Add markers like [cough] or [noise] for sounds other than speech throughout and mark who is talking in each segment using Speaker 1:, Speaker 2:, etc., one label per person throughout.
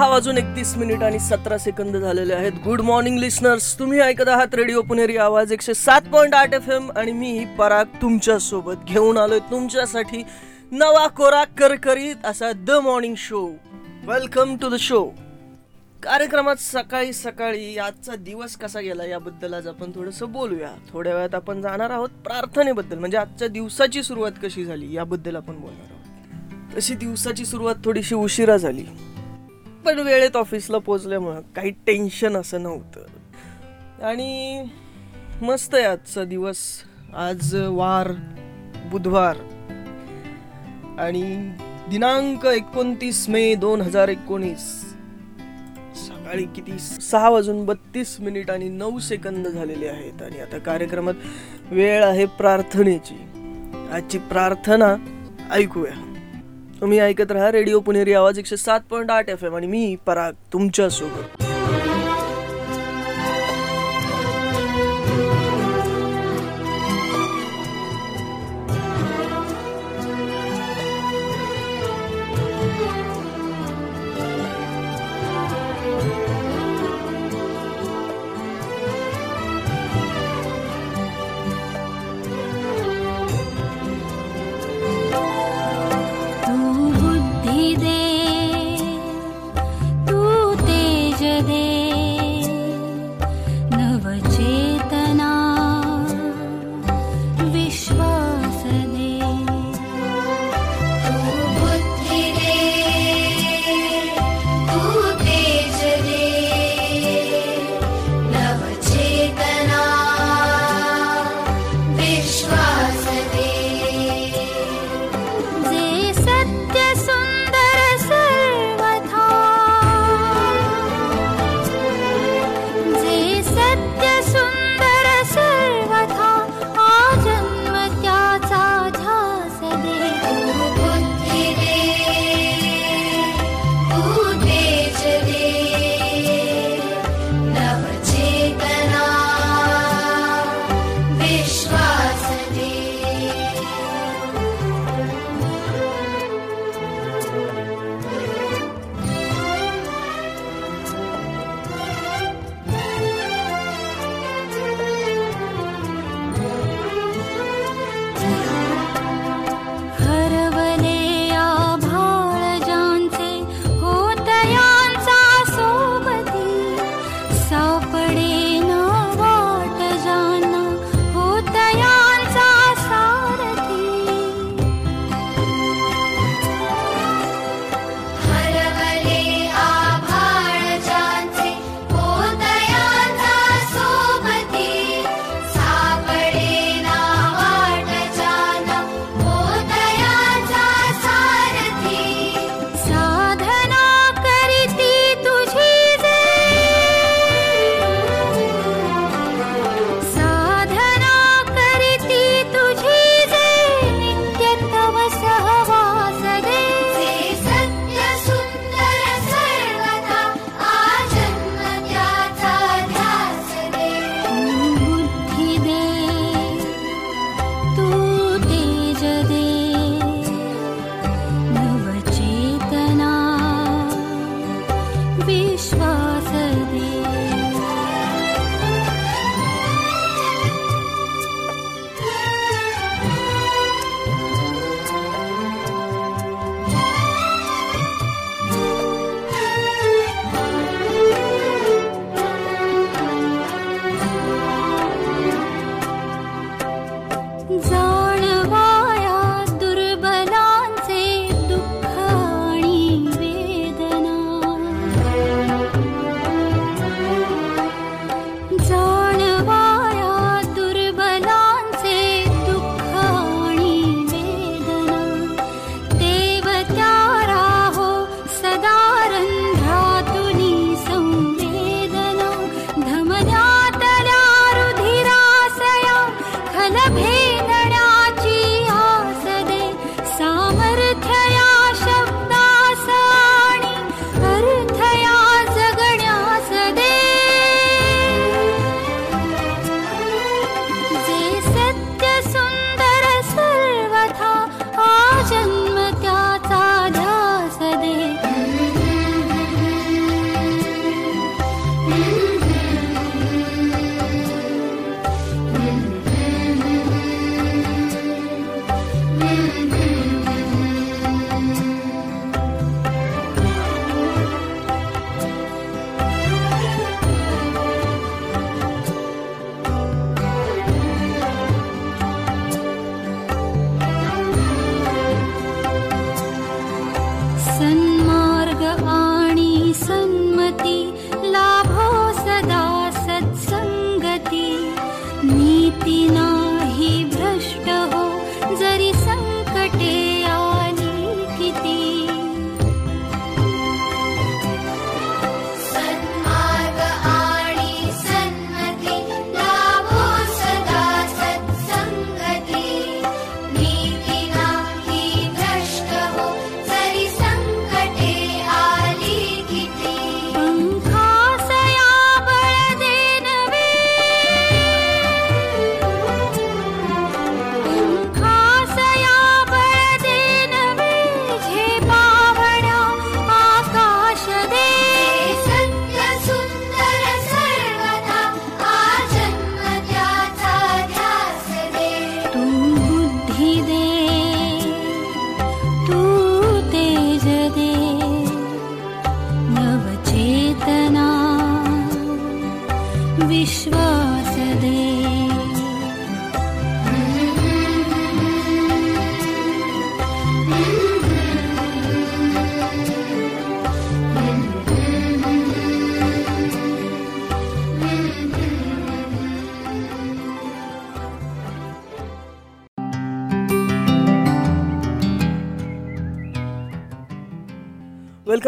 Speaker 1: सहा वाजून एकतीस मिनिट आणि सतरा सेकंद झालेले आहेत. गुड मॉर्निंग लिसनर्स तुम्ही ऐकत आहात रेडिओ पुणेरी आवाज एकशे सात पॉईंट आठ एफ एम आणि मी पराग तुमच्यासोबत घेऊन आलोय तुमच्यासाठी नवा कोरा करकरीत असा the morning show welcome to the show कार्यक्रमात सकाळी सकाळी आजचा दिवस कसा गेला याबद्दल आज आपण थोडंसं बोलूया. थोड्या वेळात आपण जाणार आहोत प्रार्थनेबद्दल. म्हणजे आजच्या दिवसाची सुरुवात कशी झाली याबद्दल आपण बोलणार आहोत. तशी दिवसाची सुरुवात थोडीशी उशिरा झाली. पण वेळेत ऑफिसला पोचल्यामुळं काही टेन्शन असं नव्हतं. आणि मस्त आहे आजचा दिवस. आज वार बुधवार. आणि दिनांक एकोणतीस मे दोन हजार एकोणीस. सकाळी किती? सहा वाजून बत्तीस मिनिट आणि नऊ सेकंद झालेले आहेत. आणि आता कार्यक्रमात वेळ आहे प्रार्थनेची. आजची प्रार्थना ऐकूया. तुम्ही ऐकत राहा रेडिओ पुणेरी आवाज एकशे सात पॉईंट आठ एफ एम आणि मी पराग तुमच्या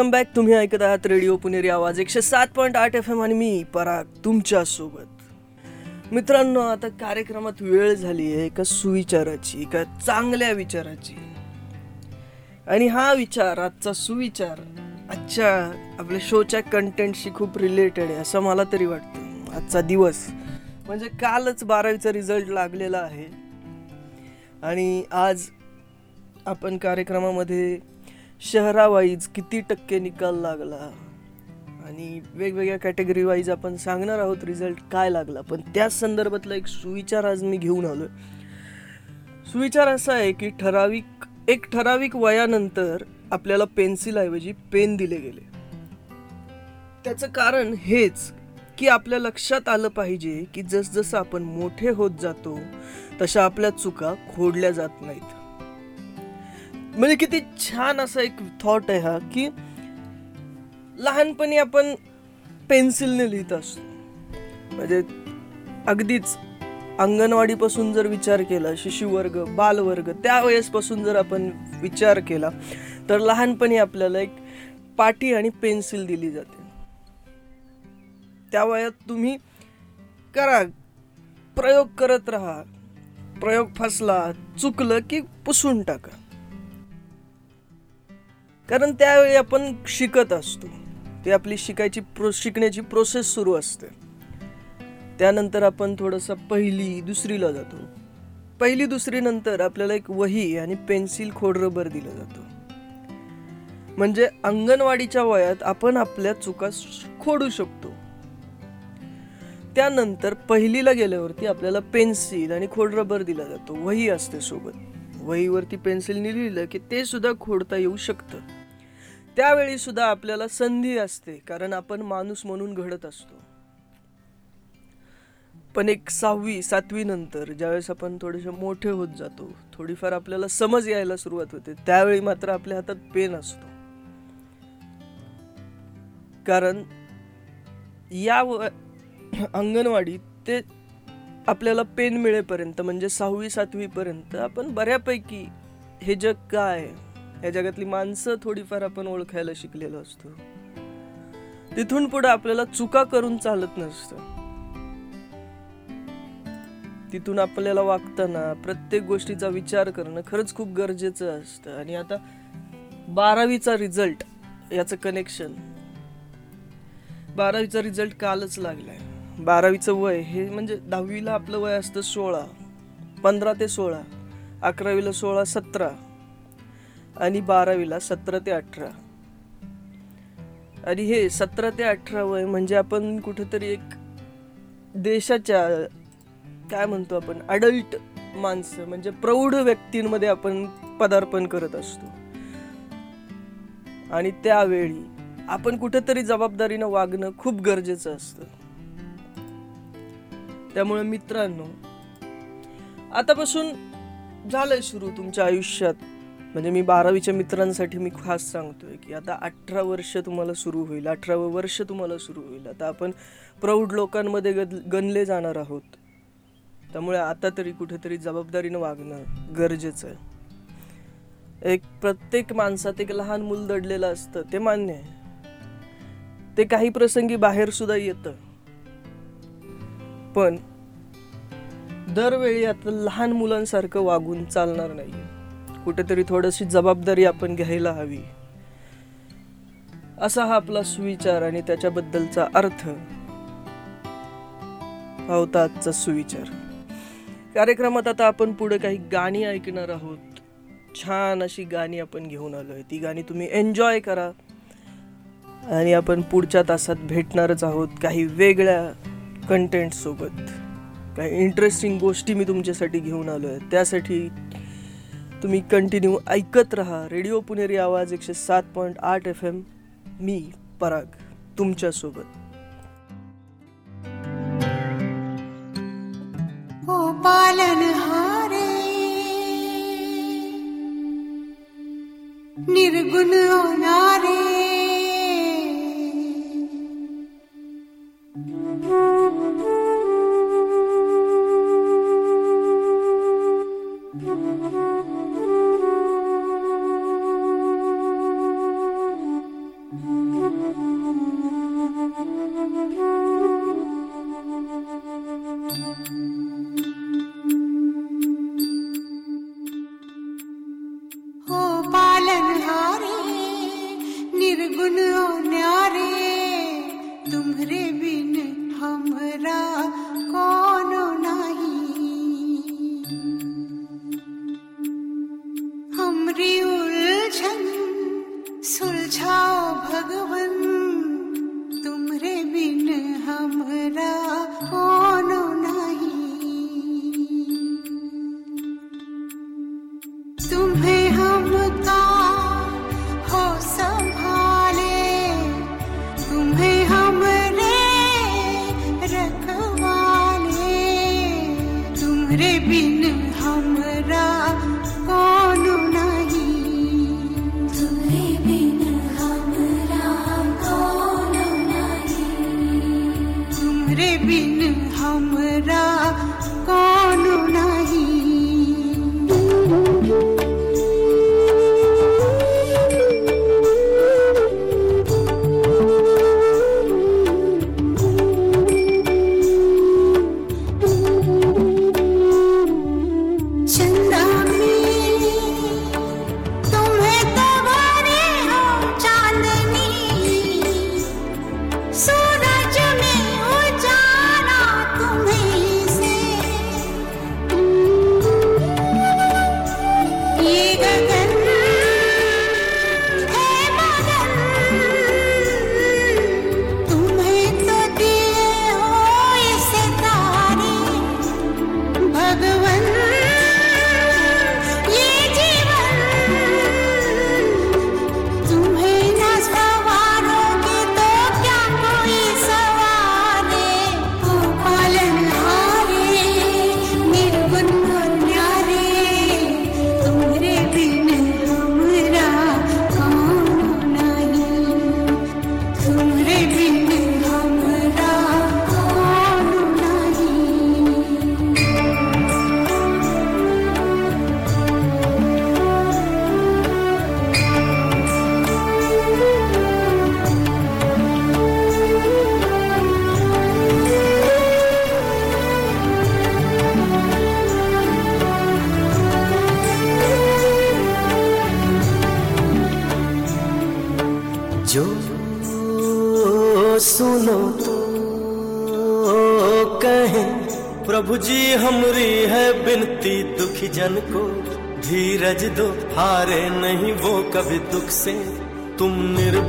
Speaker 1: वेलकम बॅक तुम्ही ऐकत आहात रेडिओ पुणेरी आवाज एकशे सात पॉईंट आठ एफ एम आणि मी पराग तुमच्यासोबत मित्रांनो आता कार्यक्रमात वेळ झाली आहे एका सुविचाराची एका चांगल्या विचाराची. आणि हा विचार आजचा सुविचार आजच्या आपल्या शोच्या कंटेंटशी खूप रिलेटेड आहे असं मला तरी वाटतं. आजचा दिवस म्हणजे कालच बारावीचा रिझल्ट लागलेला आहे. आणि आज आपण कार्यक्रमामध्ये शहरावाईज किती टक्के निकाल लागला? आणि वेगवेगळ्या कॅटेगरी वाईज आपण सांगणार आहोत रिझल्ट काय लागला. पण त्याच संदर्भातला एक सुविचार आज मी घेऊन आलोय. सुविचार असा आहे की ठराविक एक ठराविक वयानंतर आपल्याला पेन्सिलऐवजी पेन दिले गेले. त्याचं कारण हेच की आपल्या लक्षात आलं पाहिजे की जसजसं आपण मोठे होत जातो तशा आपल्या चुका खोडल्या जात नाहीत. म्हणजे किती छान असा एक थॉट आहे हा की लहानपणी आपण पेन्सिलने लिहित असतो. म्हणजे अगदीच अंगणवाडीपासून जर विचार केला शिशुवर्ग बालवर्ग त्या वयसपासून जर आपण विचार केला तर लहानपणी आपल्याला एक पाटी आणि पेन्सिल दिली जाते. त्या वयात तुम्ही करा प्रयोग करत राहा प्रयोग फसला चुकलं की पुसून टाका. कारण त्यावेळी आपण शिकत असतो. ते आपली शिकायची प्रो शिकण्याची प्रोसेस सुरू असते. त्यानंतर आपण थोडंसं पहिली दुसरीला जातो. पहिली दुसरी नंतर आपल्याला एक वही आणि पेन्सिल खोडरबर दिलं जातं. म्हणजे अंगणवाडीच्या वयात आपण आपल्या चुका खोडू शकतो. त्यानंतर पहिलीला गेल्यावरती आपल्याला पेन्सिल आणि खोड रबर दिला जातो. वही असते सोबत. वहीवरती पेन्सिलने लिहिलं की ते सुद्धा खोडता येऊ शकतं. त्यावेळी सुद्धा आपल्याला संधी असते कारण आपण माणूस म्हणून घडत असतो. पण एक सहावी सातवी नंतर ज्यावेळेस आपण थोडेसे मोठे होत जातो थोडीफार आपल्याला समज यायला सुरुवात होते त्यावेळी मात्र आपल्या हातात पेन असतो. कारण या अंगणवाडी ते आपल्याला पेन मिळेपर्यंत म्हणजे सहावी सातवीपर्यंत आपण बऱ्यापैकी हे जग काय या जगातली माणसं थोडीफार आपण ओळखायला शिकलेलो असतो. तिथून पुढे आपल्याला चुका करून चालत नसतं. तिथून आपल्याला वागताना प्रत्येक गोष्टीचा विचार करणं खरंच खूप गरजेचं असतं. आणि आता बारावीचा रिझल्ट याचं कनेक्शन. बारावीचा रिझल्ट कालच लागलाय. बारावीचं वय हे म्हणजे दहावीला आपलं वय असतं सोळा पंधरा ते सोळा अकरावीला सोळा सतरा. आणि बारावीला सतरा ते अठरा. आणि हे सतरा ते अठरा वय म्हणजे आपण कुठेतरी एक देशाच्या काय म्हणतो आपण अडल्ट माणसं म्हणजे प्रौढ व्यक्तींमध्ये आपण पदार्पण करत असतो. आणि त्यावेळी आपण कुठेतरी जबाबदारीनं वागणं खूप गरजेचं असतं. त्यामुळे मित्रांनो आतापासून झालंय सुरू तुमच्या आयुष्यात. म्हणजे मी बारावीच्या मित्रांसाठी मी खास सांगतोय की आता अठरा वर्ष तुम्हाला सुरू होईल अठरावं वर्ष तुम्हाला सुरू होईल. आता आपण प्रौढ लोकांमध्ये गद गणले जाणार आहोत. त्यामुळे आता तरी कुठेतरी जबाबदारीनं वागणं गरजेचं आहे. एक प्रत्येक माणसात एक लहान मूल दडलेलं असतं ते मान्य आहे. ते काही प्रसंगी बाहेर सुद्धा येतं. पण दरवेळी आता लहान मुलांसारखं वागून चालणार नाही कुठेतरी थोडीशी जबाबदारी आपण घ्यायला हवी. असा हा आपला सुविचार आणि त्याच्याबद्दलचा अर्थ हा होता आजचा सुविचार. कार्यक्रमात आता आपण पुढे काही गाणी ऐकणार आहोत. छान अशी गाणी आपण घेऊन आलो आहे ती गाणी तुम्ही एन्जॉय करा. आणि आपण पुढच्या तासात भेटणारच आहोत काही वेगळ्या कंटेंटसोबत काही इंटरेस्टिंग गोष्टी मी तुमच्यासाठी घेऊन आलो आहे त्यासाठी तुम्ही कंटिन्यू ऐकत राहा रेडिओ पुणेरी आवाज़ एकशे सात पॉईंट आठ एफ़ एम मी पराग, तुमच्यासोबत.
Speaker 2: पालनहारे निर्गुण होणारे. हो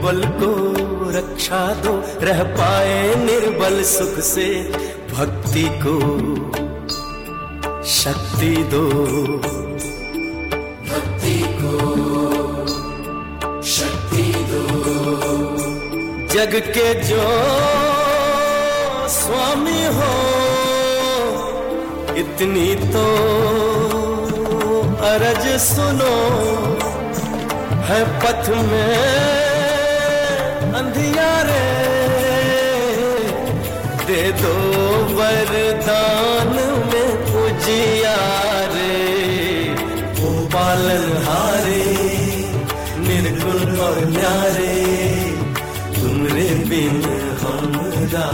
Speaker 3: निर्बल को रक्षा दो रह पाए निर्बल सुख से भक्ति को शक्ति दो। भक्ति को शक्ति दो। जग के जो स्वामी हो इतनी तो अरज सुनो है पथ में दो वरदान में उजियारे वो बालन हारे निर्गुण और न्यारे तुमरे बिन हमरा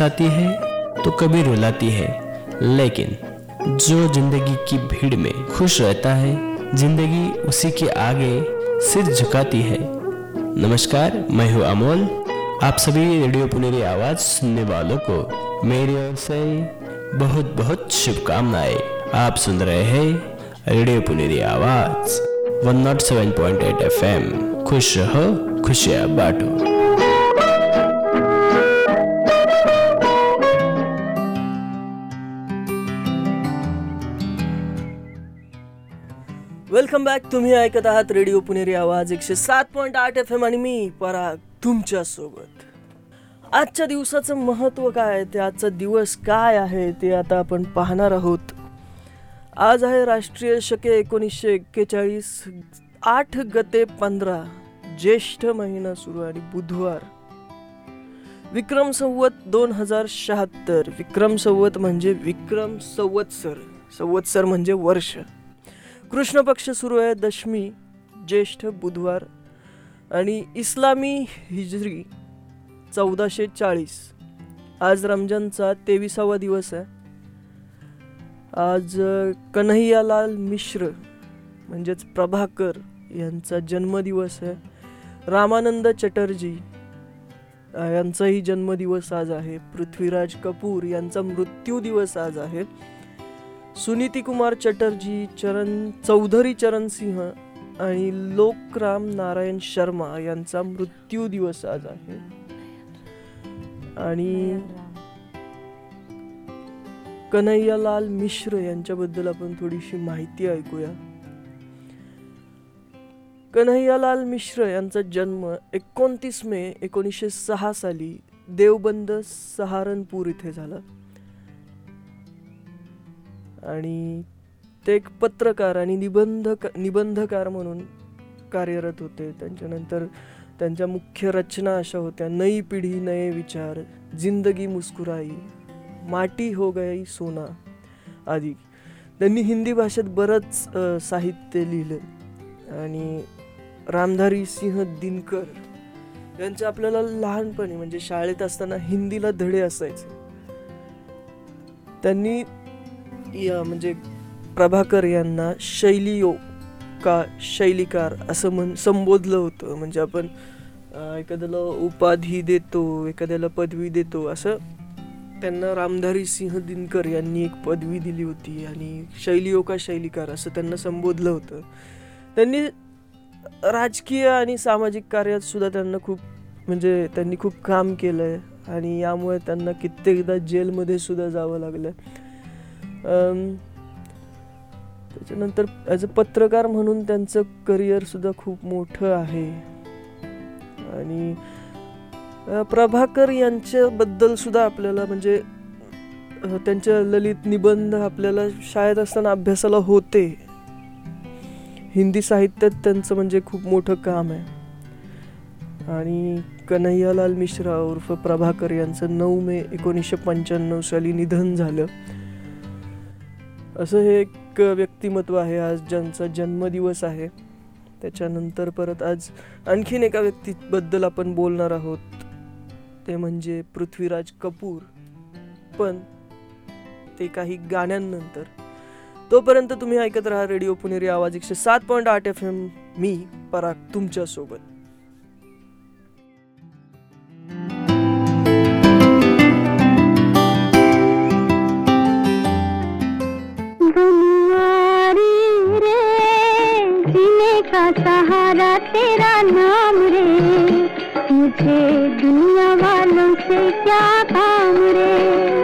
Speaker 4: हंसाती है तो कभी रुलाती है। लेकिन जो ज़िंदगी की भीड़ में खुश रहता है, ज़िंदगी उसी के आगे सिर झुकाती है। नमस्कार, मैं हूँ अमोल। आप सभी रेडियो पुनेरी आवाज़ सुनने वालों को मेरी ओर से बहुत बहुत शुभकामनाएँ। आप सुन रहे हैं रेडियो पुनेरी आवाज़, 107.8 एफएम खुश रहो, खुशियाँ बांटो।
Speaker 1: Welcome back. तुम्ही ऐकत आहात रेडिओ पुणेरी आवाज एकशे सात पॉईंट आठ एफ एम आणि मी पराग तुमच्यासोबत. आजच्या दिवसाचं महत्त्व काय आहे? ते आजचा दिवस काय आहे? ते आता आपण पाहणार आहोत. आज आहे राष्ट्रीय शके एकोणीसशे एक्केचाळीस आठ गते पंधरा ज्येष्ठ महिना सुरू आणि बुधवार. विक्रम संवत दोन हजार शहात्तर. विक्रम संवत म्हणजे विक्रम संवत्सर. संवत्सर म्हणजे वर्ष. कृष्ण पक्ष सुरू आहे दशमी ज्येष्ठ बुधवार. आणि इस्लामी हिजरी चौदाशे चाळीस. आज रमजानचा तेविसावा दिवस आहे. आज कन्हैयालाल मिश्र म्हणजेच प्रभाकर यांचा जन्मदिवस आहे. रामानंद चटर्जी यांचाही जन्मदिवस आज आहे. पृथ्वीराज कपूर यांचा मृत्यू दिवस आज आहे. सुनीती कुमार चटर्जी चरण चौधरी चरण सिंह आणि लोकराम नारायण शर्मा यांचा मृत्यू दिवस आज आहे. आणि कन्हैयालाल मिश्र यांच्याबद्दल आपण थोडीशी माहिती ऐकूया. कन्हैयालाल मिश्र यांचा जन्म एकोणतीस मे एकोणीसशे सहा साली देवबंद सहारनपूर इथे झाला. आणि ते एक पत्रकार आणि निबंधक निबंधकार म्हणून कार्यरत होते. त्यांच्यानंतर त्यांच्या मुख्य रचना अशा होत्या. नई पिढी नये विचार जिंदगी मुस्कुराई माटी हो गई सोना आदी. त्यांनी हिंदी भाषेत बरंच साहित्य लिहिलं. आणि रामधारी सिंह दिनकर यांचे आपल्याला लहानपणी म्हणजे शाळेत असताना हिंदीला धडे असायचे. त्यांनी या म्हणजे प्रभाकर यांना शैलियो का शैलीकार असं म्हण संबोधलं होतं. म्हणजे आपण एखाद्याला उपाधी देतो एखाद्याला पदवी देतो असं त्यांना रामधारी सिंह दिनकर यांनी एक पदवी दिली होती आणि शैलियो का शैलीकार असं त्यांना संबोधलं होतं. त्यांनी राजकीय आणि सामाजिक कार्यात सुद्धा त्यांना खूप म्हणजे त्यांनी खूप काम केलं आहे आणि यामुळे त्यांना कित्येकदा जेलमध्ये सुद्धा जावं लागलं आहे त्याच्यानंतर ॲज अ पत्रकार म्हणून त्यांचं करिअरसुद्धा खूप मोठं आहे. आणि प्रभाकर यांच्याबद्दल सुद्धा आपल्याला म्हणजे त्यांच्या ललित निबंध आपल्याला शाळेत असताना अभ्यासाला होते. हिंदी साहित्यात त्यांचं म्हणजे खूप मोठं काम आहे. आणि कन्हैयालाल मिश्रा उर्फ प्रभाकर यांचं नऊ मे एकोणीसशे पंच्याण्णव साली निधन झालं. असं हे एक व्यक्तिमत्व आहे. आज ज्यांचा जन्मदिवस आहे त्याच्यानंतर परत आज आणखीन एका व्यक्तीबद्दल आपण बोलणार आहोत. ते म्हणजे पृथ्वीराज कपूर. पण ते काही गाण्यांनंतर. तोपर्यंत तुम्ही ऐकत राहा रेडिओ पुणेरी आवाज एकशे सात पॉईंट आठ एफ एम. मी पराग तुमच्यासोबत. सोबत
Speaker 5: दुनियारी रे जीने का सहारा तेरा नाम रे. मुझे दुनिया वालों से क्या काम रे?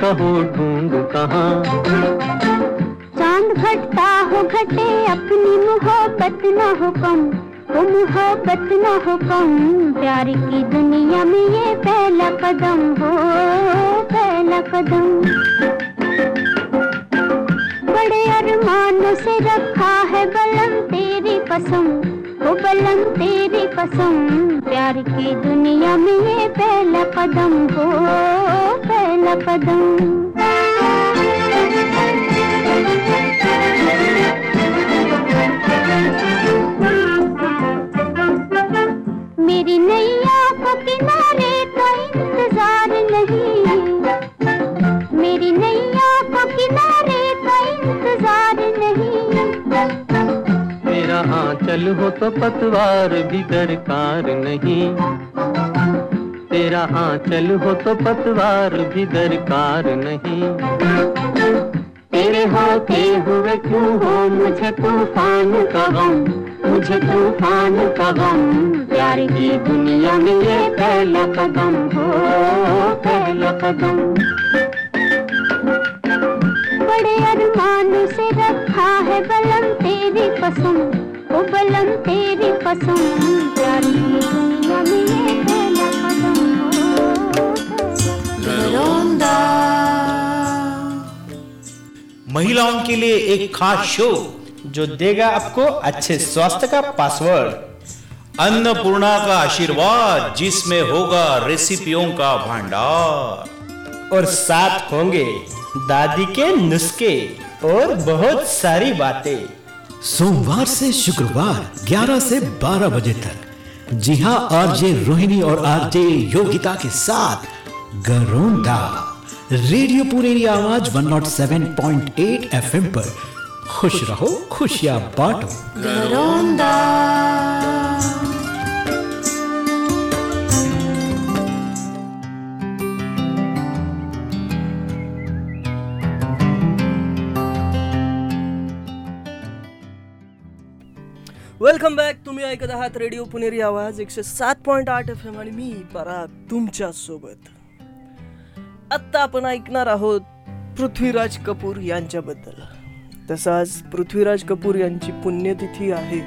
Speaker 5: कहो
Speaker 6: ढूंढ कहाँ।
Speaker 5: चाँद घटता हो घटे, अपनी मोहब्बत न हो कम। वो मोहब्बत न हो कम, प्यार की दुनिया में ये पहला कदम हो, पहला कदम। बड़े अरमानों से रखा है बलम तेरी पसंद हो बलम तेरी कसम प्यार की दुनिया में ये पहला कदम हो पहला कदम। मेरी नैया को किनारे का इंतजार नहीं।
Speaker 6: जहाँ चल हो तो पतवार भी दरकार नहीं।
Speaker 7: तेरा हाँ चल हो तो पतवार भी दरकार नहीं। तेरे हाँ होते हुए क्यों हो मुझे तूफ़ान का गम? मुझे तूफ़ान का गम। प्यार की दुनिया में ये पहला कदम हो, पहला कदम।
Speaker 2: बड़े अरमान से रखा है बलम तेरी पसंद तेरी प्यार दुनिया में ये पहला कदम
Speaker 8: महिलाओं के लिए एक खास शो
Speaker 4: जो देगा आपको अच्छे स्वास्थ्य का पासवर्ड
Speaker 8: अन्नपूर्णा का आशीर्वाद, जिसमें होगा रेसिपियों का भंडार।
Speaker 4: और साथ होंगे दादी के नुस्खे और बहुत सारी बातें।
Speaker 9: सोमवार से शुक्रवार 11 से 12 बजे तक। जी हाँ आरजे रोहिणी और आरजे योगिता के साथ गरोंदा रेडियो पुनेरी आवाज़ 107.8 एफएम पर। खुश रहो, खुशियाँ बांटो।
Speaker 1: वेलकम बॅक तुम्ही ऐकत आहात रेडिओ पुणेरी आवाज एकशे सात पॉईंट आठ एफ एम आणि मी परा तुमच्यासोबत आत्ता आपण ऐकणार आहोत पृथ्वीराज कपूर यांच्याबद्दल. तसाच पृथ्वीराज कपूर यांची पुण्यतिथी आहे.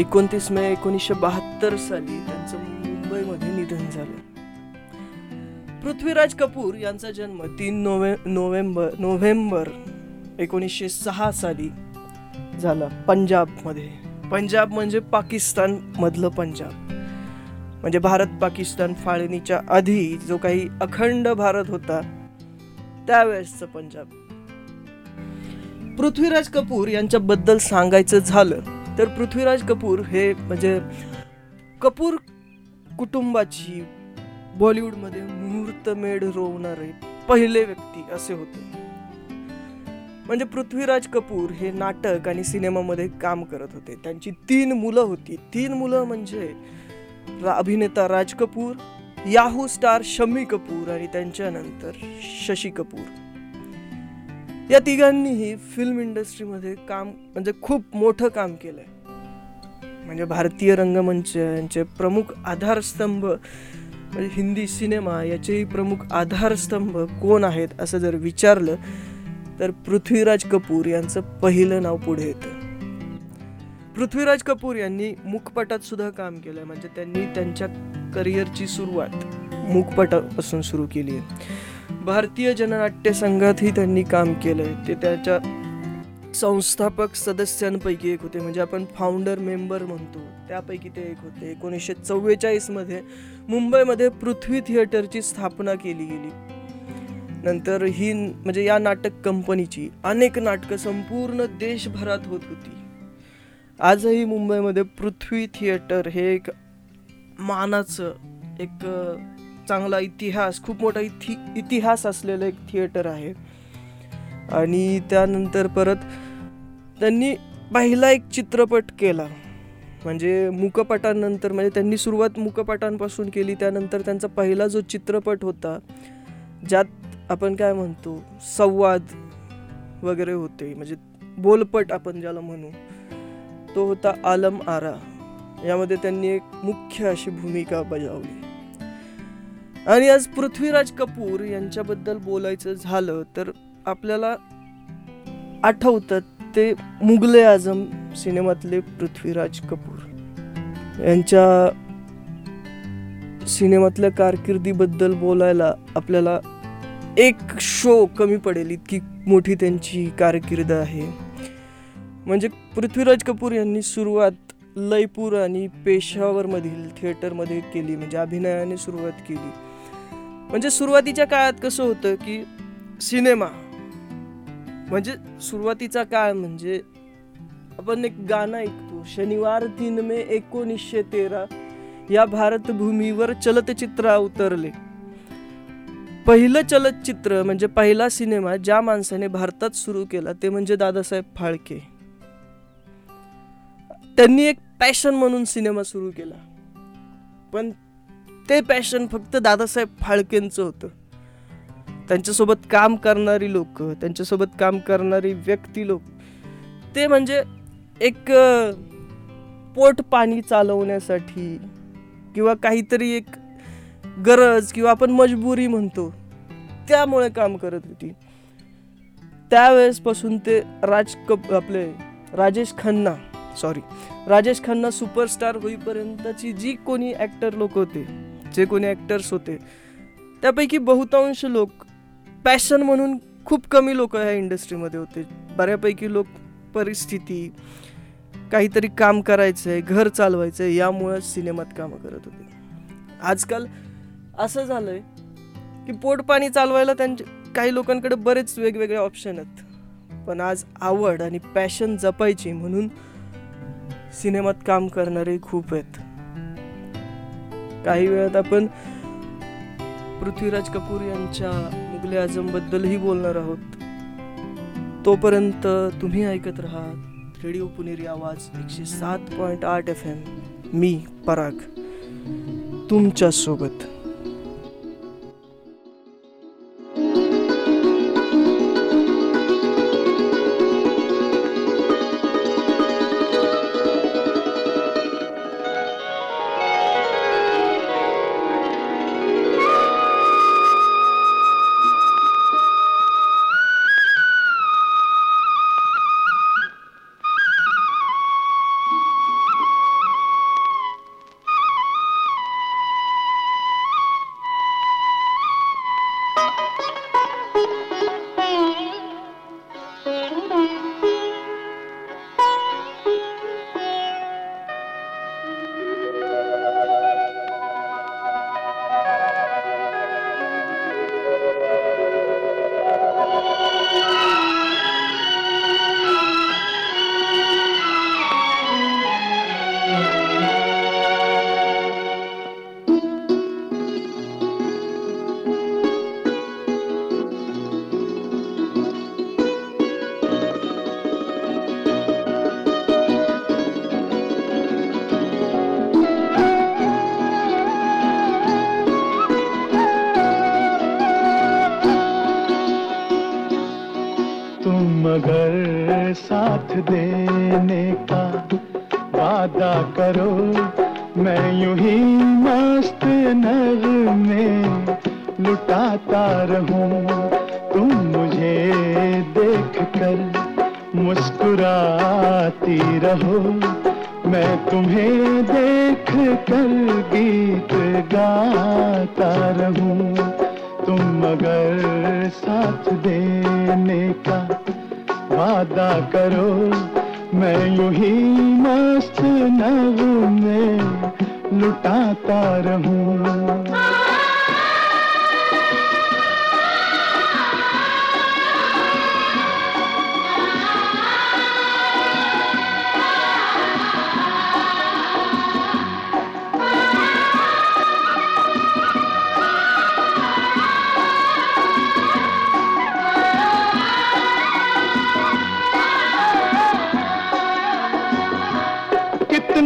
Speaker 1: एकोणतीस मे एकोणीसशे बहात्तर साली त्यांचं मुंबईमध्ये निधन झालं. पृथ्वीराज कपूर यांचा जन्म तीन नोव्हे नोव्हेंबर नोव्हेंबर एकोणीसशे सहा साली झाला पंजाबमध्ये. पंजाब म्हणजे पाकिस्तान मधलं पंजाब. म्हणजे भारत पाकिस्तान फाळणीच्या आधी जो काही अखंड भारत होता त्यावेळेसचं पंजाब. पृथ्वीराज कपूर यांच्याबद्दल सांगायचं झालं तर पृथ्वीराज कपूर हे म्हणजे कपूर कुटुंबाची बॉलिवूडमध्ये मुहूर्तमेढ रोवणारे पहिले व्यक्ती असे होते. म्हणजे पृथ्वीराज कपूर हे नाटक आणि सिनेमामध्ये काम करत होते. त्यांची तीन मुलं होती. तीन मुलं म्हणजे रा- अभिनेता राज कपूर याहू स्टार शम्मी कपूर आणि त्यांच्यानंतर शशी कपूर. या तिघांनीही फिल्म इंडस्ट्रीमध्ये काम म्हणजे खूप मोठं काम केलंय. म्हणजे भारतीय रंगमंच यांचे प्रमुख आधारस्तंभ म्हणजे हिंदी सिनेमा याचेही प्रमुख आधारस्तंभ कोण आहेत असं जर विचारलं तर पृथ्वीराज कपूर यांचं पहिलं नाव पुढे येतं. पृथ्वीराज कपूर यांनी मुखपटात सुद्धा काम केलंय. म्हणजे त्यांनी त्यांच्या करिअरची सुरुवात मुखपटापासून सुरू केली आहे. भारतीय जननाट्य संघातही त्यांनी काम केलंय. ते त्याच्या संस्थापक सदस्यांपैकी एक होते. म्हणजे आपण फाउंडर मेंबर म्हणतो. त्यापैकी ते एक होते. एकोणीसशे चव्वेचाळीसमध्ये मुंबईमध्ये पृथ्वी थिएटरची स्थापना केली गेली. नंतर ही म्हणजे या नाटक कंपनीची अनेक नाटकं संपूर्ण देशभरात होत होती. आजही मुंबईमध्ये पृथ्वी थिएटर हे एक मानाचं एक चांगला इतिहास खूप मोठा इति इतिहास असलेलं एक थिएटर आहे. आणि त्यानंतर परत त्यांनी पहिला एक चित्रपट केला. म्हणजे मुकपटांनंतर म्हणजे त्यांनी सुरुवात मुकपटांपासून केली त्यानंतर त्यांचा पहिला जो चित्रपट होता ज्यात आपण काय म्हणतो संवाद वगैरे होते म्हणजे बोलपट आपण ज्याला म्हणू तो होता आलम आरा. यामध्ये त्यांनी एक मुख्य अशी भूमिका बजावली. आणि आज पृथ्वीराज कपूर यांच्याबद्दल बोलायचं झालं तर आपल्याला आठवतात ते मुघले आझम सिनेमातले पृथ्वीराज कपूर. यांच्या सिनेमातल्या कारकिर्दीबद्दल बोलायला आपल्याला एक शो कमी पडेल इतकी मोठी त्यांची कारकीर्द आहे. म्हणजे पृथ्वीराज कपूर यांनी सुरुवात लयपूर आणि पेशावरमधील थिएटरमध्ये केली म्हणजे अभिनयाने सुरुवात केली. म्हणजे सुरुवातीच्या काळात कसं होतं की सिनेमा म्हणजे सुरुवातीचा काळ म्हणजे आपण एक गाणं ऐकतो शनिवार तीन मे एकोणीसशे तेरा या भारतभूमीवर चलतचित्र अवतरले पहिलं चलचित्र म्हणजे पहिला सिनेमा ज्या माणसाने भारतात सुरू केला ते म्हणजे दादासाहेब फाळके. त्यांनी एक पॅशन म्हणून सिनेमा सुरू केला. पण ते पॅशन फक्त दादासाहेब फाळकेंचं होतं. त्यांच्यासोबत काम करणारी लोक त्यांच्यासोबत काम करणारी व्यक्ती लोक ते म्हणजे एक पोट पाणी चालवण्यासाठी किंवा काहीतरी एक गरज किंवा आपण मजबुरी म्हणतो त्यामुळे काम करत होती. त्यावेळेसपासून ते राज कप आपले राजेश खन्ना सॉरी राजेश खन्ना सुपरस्टार होईपर्यंतची जी कोणी ॲक्टर लोक होते जे कोणी ॲक्टर्स होते त्यापैकी बहुतांश लोक पॅशन म्हणून खूप कमी लोक ह्या इंडस्ट्रीमध्ये होते. बऱ्यापैकी लोक परिस्थिती काहीतरी काम करायचं आहे घर चालवायचं आहे यामुळं सिनेमात कामं करत होते. आजकाल असं झालं आहे की पोटपाणी चालवायला त्यांचे काही लोकांकडे बरेच वेगवेगळे ऑप्शन आहेत. पण आज आवड आणि पॅशन जपायची म्हणून सिनेमात काम करणारे खूप आहेत. काही वेळात आपण पृथ्वीराज कपूर यांच्या मुघले आझम बद्दलही बोलणार आहोत. तोपर्यंत तुम्ही ऐकत राहा रेडिओ पुणेरी आवाज एकशे सात पॉईंट आठ एफ एम मी पराग
Speaker 10: तुमच्यासोबत.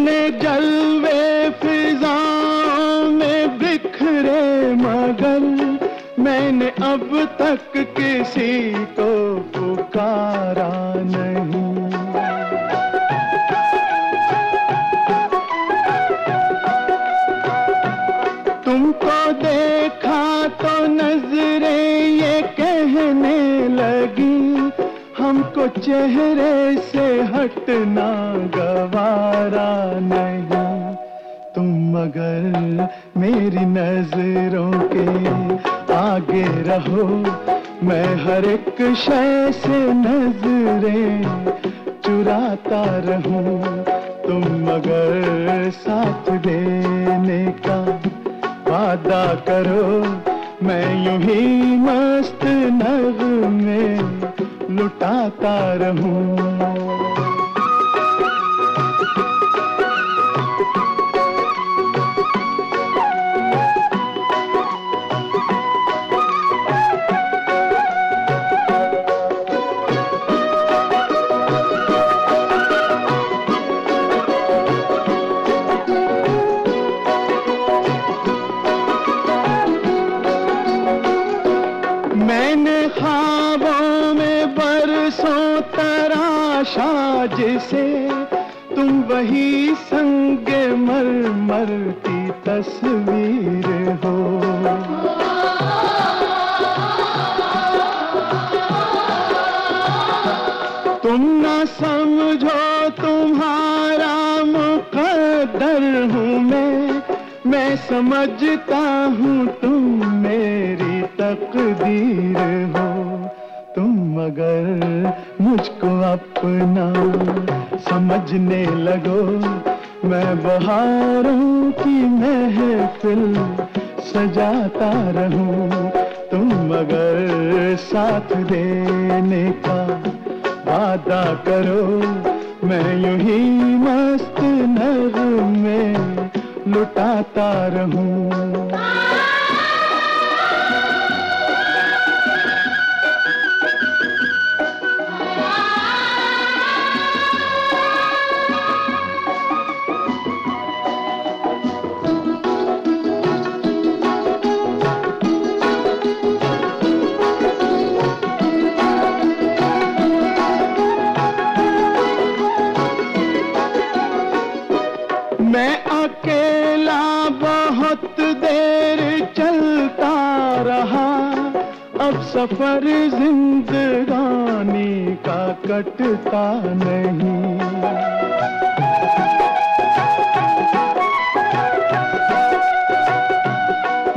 Speaker 10: कितने जलवे फिजाओं में बिखरे मगर मैंने अब तक किसी को पुकारा नहीं। हमको चेहरे से हटना गवारा नहीं। तुम मगर मेरी नज़रों के आगे रहो। मैं हर एक शय से नज़रें चुराता रहूँ। तुम मगर साथ देने का वादा करो। मैं यूं ही मस्त नग में लुटाता रहूं। समझता हूँ तुम मेरी तकदीर हो। तुम मगर मुझको अपना समझने लगो, मैं बहारों की महफिल सजाता रहूँ। तुम मगर साथ देने का वादा करो, मैं यूँ ही मस्त नगमे में लुटाता रहूं। छूटता नहीं।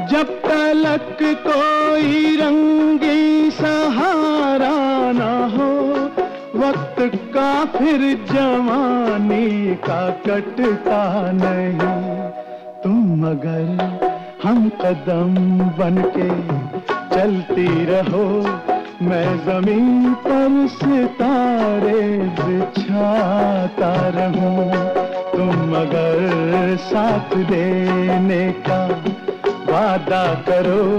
Speaker 10: जब तलक कोई रंगी सहारा ना हो, वक्त का फिर जवानी का कटता नहीं। तुम मगर हम कदम बनके करो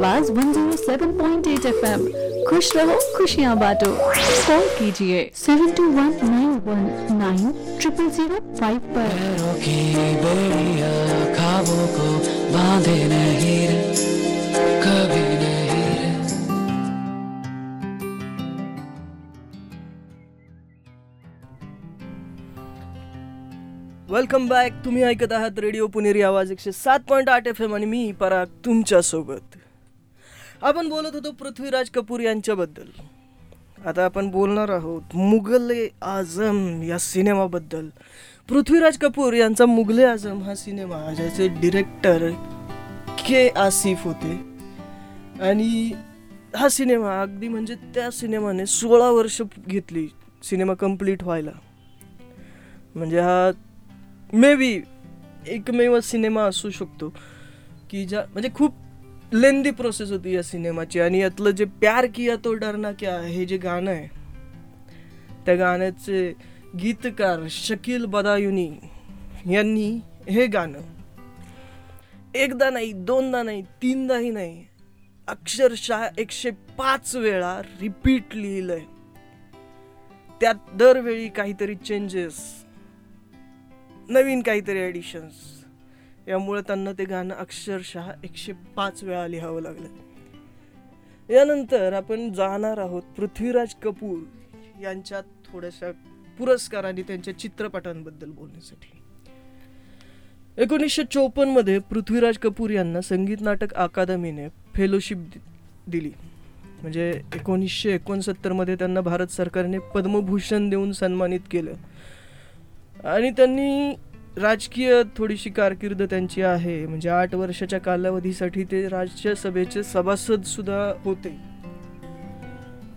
Speaker 11: आवाज़ 107.8 एफएम खुश रहो, खुशियाँ बांटो। कॉल कीजिए seven two one nine one nine triple zero
Speaker 12: खाबों को बांधे नहीं कभी
Speaker 1: वेलकम बॅक तुम्ही ऐकत आहात रेडिओ पुणेरी आवाज़ एकशे सात पॉईंट आठ एफ़ एम आणि मी पराग तुमच्यासोबत. आपण बोलत होतो पृथ्वीराज कपूर यांच्याबद्दल. आता आपण बोलणार आहोत मुघल आझम या सिनेमाबद्दल. पृथ्वीराज कपूर यांचा मुघले आझम हा सिनेमा ज्याचे डिरेक्टर के आसिफ होते. आणि हा सिनेमा अगदी म्हणजे त्या सिनेमाने सोळा वर्ष घेतली सिनेमा कंप्लीट व्हायला. म्हणजे हा मे बी एकमेव सिनेमा असू शकतो. की ज्या म्हणजे खूप लेंदी प्रोसेस होती या सिनेमाची. आणि यातलं जे प्यार किया तो डरना क्या हे जे गाणं आहे त्या गाण्याचे गीतकार शकील बदायुनी यांनी हे गाणं एकदा नाही दोनदा नाही तीनदाही नाही अक्षरशः एकशे पाच वेळा रिपीट लिहिलंय. त्यात दरवेळी काहीतरी चेंजेस नवीन काहीतरी ॲडिशन्स यामुळे त्यांना ते गाणं अक्षरशः एकशे पाच वेळा लिहावं लागलं. यानंतर आपण जाणार आहोत पृथ्वीराज कपूर यांच्या थोड्याशा पुरस्कारांनी त्यांच्या चित्रपटांबद्दल बोलण्यासाठी. एकोणीसशे चोपन्नमध्ये पृथ्वीराज कपूर यांना संगीत नाटक अकादमीने फेलोशिप दि- दिली. म्हणजे एकोणीसशे एकोणसत्तरमध्ये त्यांना भारत सरकारने पद्मभूषण देऊन सन्मानित केलं. आणि त्यांनी राजकीय थोडीशी कारकीर्द त्यांची आहे. म्हणजे आठ वर्षाच्या कालावधीसाठी ते राज्यसभेचे सभासद सुद्धा होते.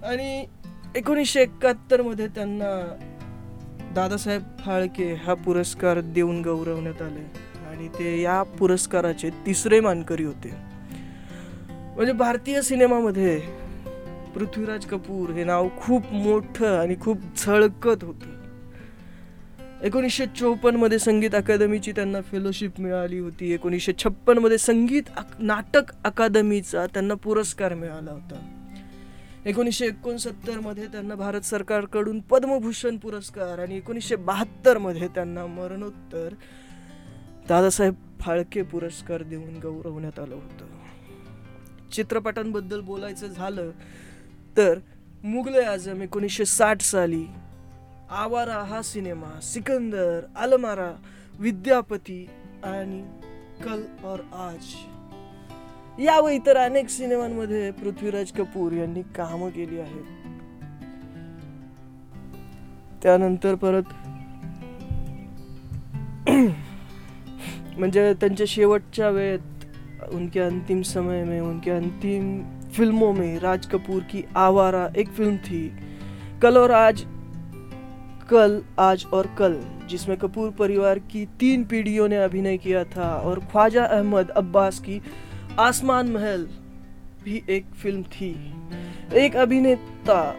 Speaker 1: आणि एकोणीसशे एकाहत्तरमध्ये त्यांना दादासाहेब फाळके हा पुरस्कार देऊन गौरवण्यात आले. आणि ते या पुरस्काराचे तिसरे मानकरी होते. म्हणजे भारतीय सिनेमामध्ये पृथ्वीराज कपूर हे नाव खूप मोठं आणि खूप झळकत होतं. एकोणीसशे चोपन्नमध्ये संगीत अकादमीची त्यांना फेलोशिप मिळाली होती. एकोणीसशे छप्पनमध्ये संगीत अक- नाटक अकादमीचा त्यांना पुरस्कार मिळाला होता. एकोणीसशे एकोणसत्तरमध्ये त्यांना भारत सरकारकडून पद्मभूषण पुरस्कार आणि एकोणीसशे बहात्तरमध्ये त्यांना मरणोत्तर दादासाहेब फाळके पुरस्कार देऊन गौरवण्यात आलं होतं. चित्रपटांबद्दल बोलायचं झालं तर मुघल आझम एकोणीसशे साठ साली आवारा हा सिनेमा सिकंदर अलमारा विद्यापती आणि कल और आज. या व इतर अनेक सिनेमांमध्ये पृथ्वीराज कपूर यांनी कामं केली आहेत. त्यानंतर परत [clears throat] म्हणजे त्यांच्या शेवटच्या वेळेत उनके अंतिम समय में उनके अंतिम फिल्मों में राज कपूर की आवारा एक फिल्म थी. कल और आज कल, आज और कल, जिसमें कपूर परिवार की तीन पीढ़ियों ने अभिनय किया था और ख्वाजा अहमद अब्बास की आसमान महल भी एक फ़िल्म थी। एक अभिनेता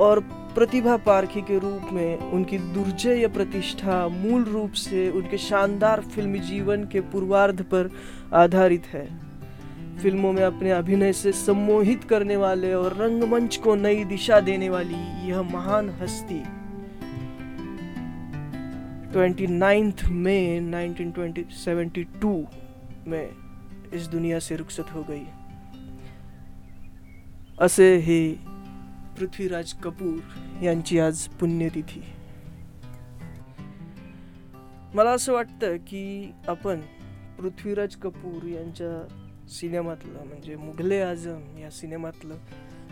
Speaker 1: और प्रतिभा पारखी के रूप में उनकी दुर्जय प्रतिष्ठा मूल रूप से उनके शानदार फिल्मी जीवन के पूर्वार्ध पर आधारित है। फ़िल्मों में अपने अभिनय से सम्मोहित करने वाले और रंगमंच को नई दिशा देने वाली यह महान हस्ती। ट्वेंटी में नाइनटीन में इस दुनिया से रुखसत हो गई। असे हे पृथ्वीराज कपूर यांची आज पुण्यतिथी। मला असं वाटतं की आपण पृथ्वीराज कपूर यांच्या सिनेमातलं म्हणजे मुघले आझम या सिनेमातलं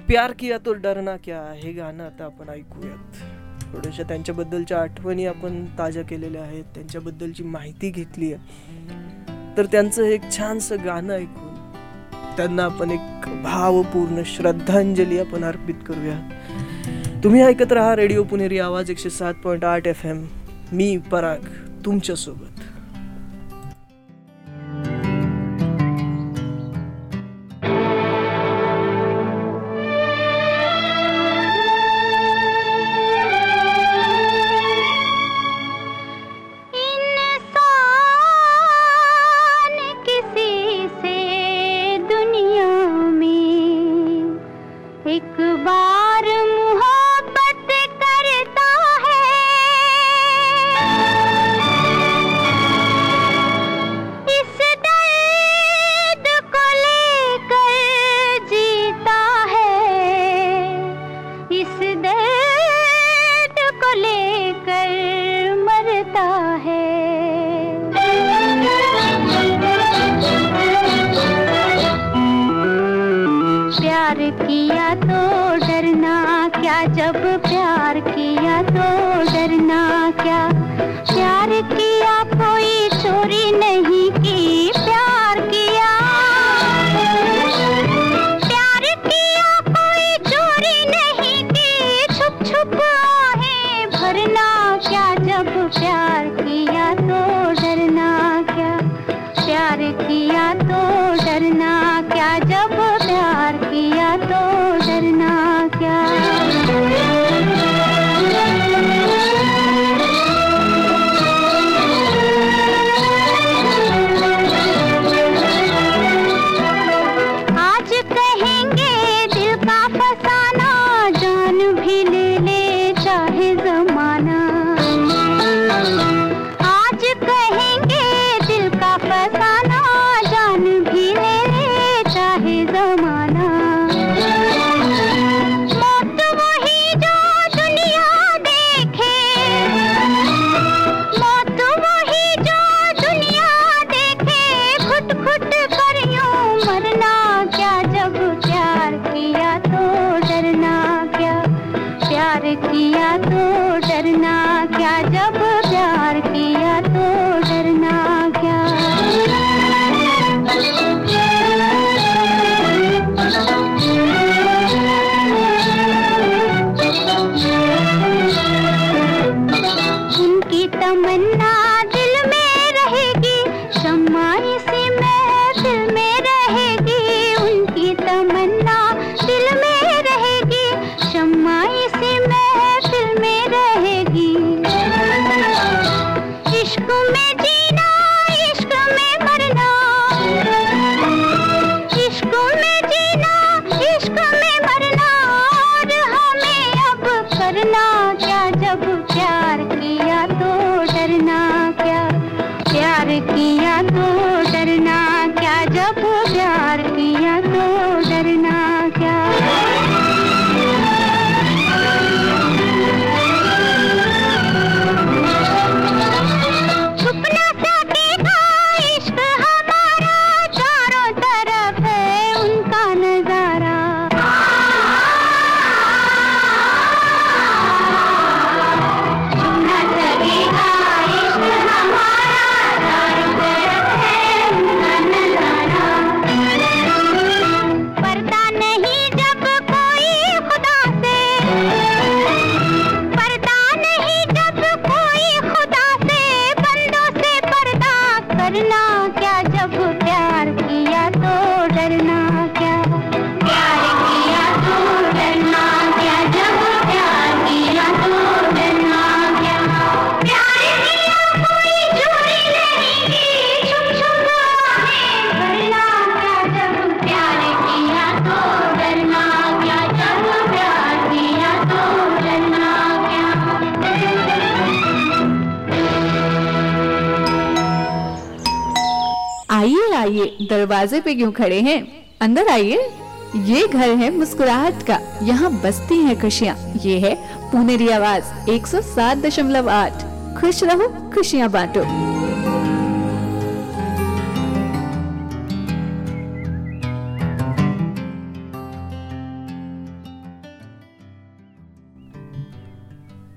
Speaker 1: प्यार किया तो डरना क्या हे गाणं आता आपण ऐकूयात. थोड्याशा त्यांच्याबद्दलच्या आठवणी आपण ताज्या केलेल्या आहेत. त्यांच्याबद्दलची माहिती घेतली आहे. तर त्यांचं हे एक छानसं गाणं ऐकून त्यांना आपण एक भावपूर्ण श्रद्धांजली आपण अर्पित करूया तुम्ही ऐकत राहा रेडिओ पुणेरी आवाज एकशे सात पॉईंट आठ एफ एम मी पराग तुमच्यासोबत.
Speaker 11: पे क्यों खड़े हैं? अंदर आइए। ये घर है मुस्कुराहट का। यहाँ बसती है खुशियाँ। ये है पुनेरी आवाज़ 107.8 खुश रहो, खुशियाँ बांटो।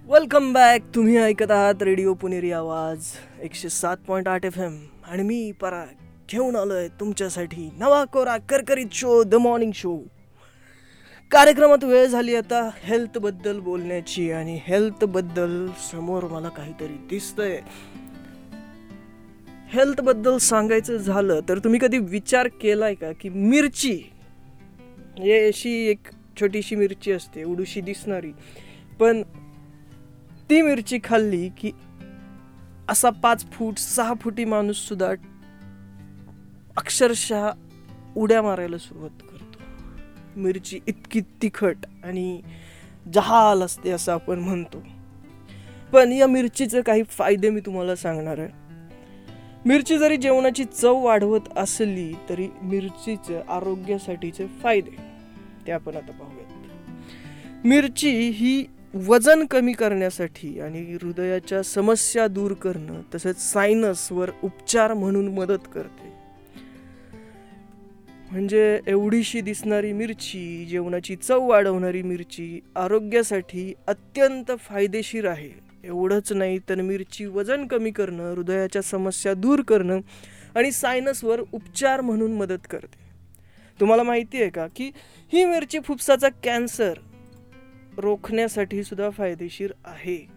Speaker 1: वेलकम बॅक तुम्ही ऐकत आहात रेडिओ पुणेरी आवाज़ एकशे सात पॉईंट आठ एफ़ एम आणि मी परा घेऊन आलोय तुमच्यासाठी नवा कोरा करकरीत शो द मॉर्निंग शो कार्यक्रमात वेळ झाली आता हेल्थबद्दल बोलण्याची आणि हेल्थबद्दल समोर मला काहीतरी दिसतंय. हेल्थबद्दल सांगायचं झालं तर तुम्ही कधी विचार केलाय का की मिरची? हे अशी एक छोटीशी मिरची असते उडूशी दिसणारी. पण ती मिरची खाल्ली की असा पाच फूट सहा फुटी माणूससुद्धा अक्षरशः उड्या मारायला सुरुवात करतो. मिरची इतकी तिखट आणि जहाल असते असं आपण म्हणतो. पण या मिरचीचे काही फायदे मी तुम्हाला सांगणार आहे. मिरची जरी जेवणाची चव वाढवत असली तरी मिरचीचे आरोग्यासाठीचे फायदे ते आपण आता पाहूयात. मिरची ही वजन कमी करण्यासाठी आणि हृदयाच्या समस्या दूर करणं तसेच सायनसवर उपचार म्हणून मदत करते. म्हणजे एवढीशी दिसणारी मिरची जेवणाची चव वाढवणारी मिरची आरोग्यासाठी अत्यंत फायदेशीर आहे. एवढंच नाही तर मिरची वजन कमी करणं हृदयाच्या समस्या दूर करणं आणि सायनसवर उपचार म्हणून मदत करते. तुम्हाला माहिती आहे का की ही मिरची फुफ्साचा कॅन्सर रोखण्यासाठी सुद्धा फायदेशीर आहे.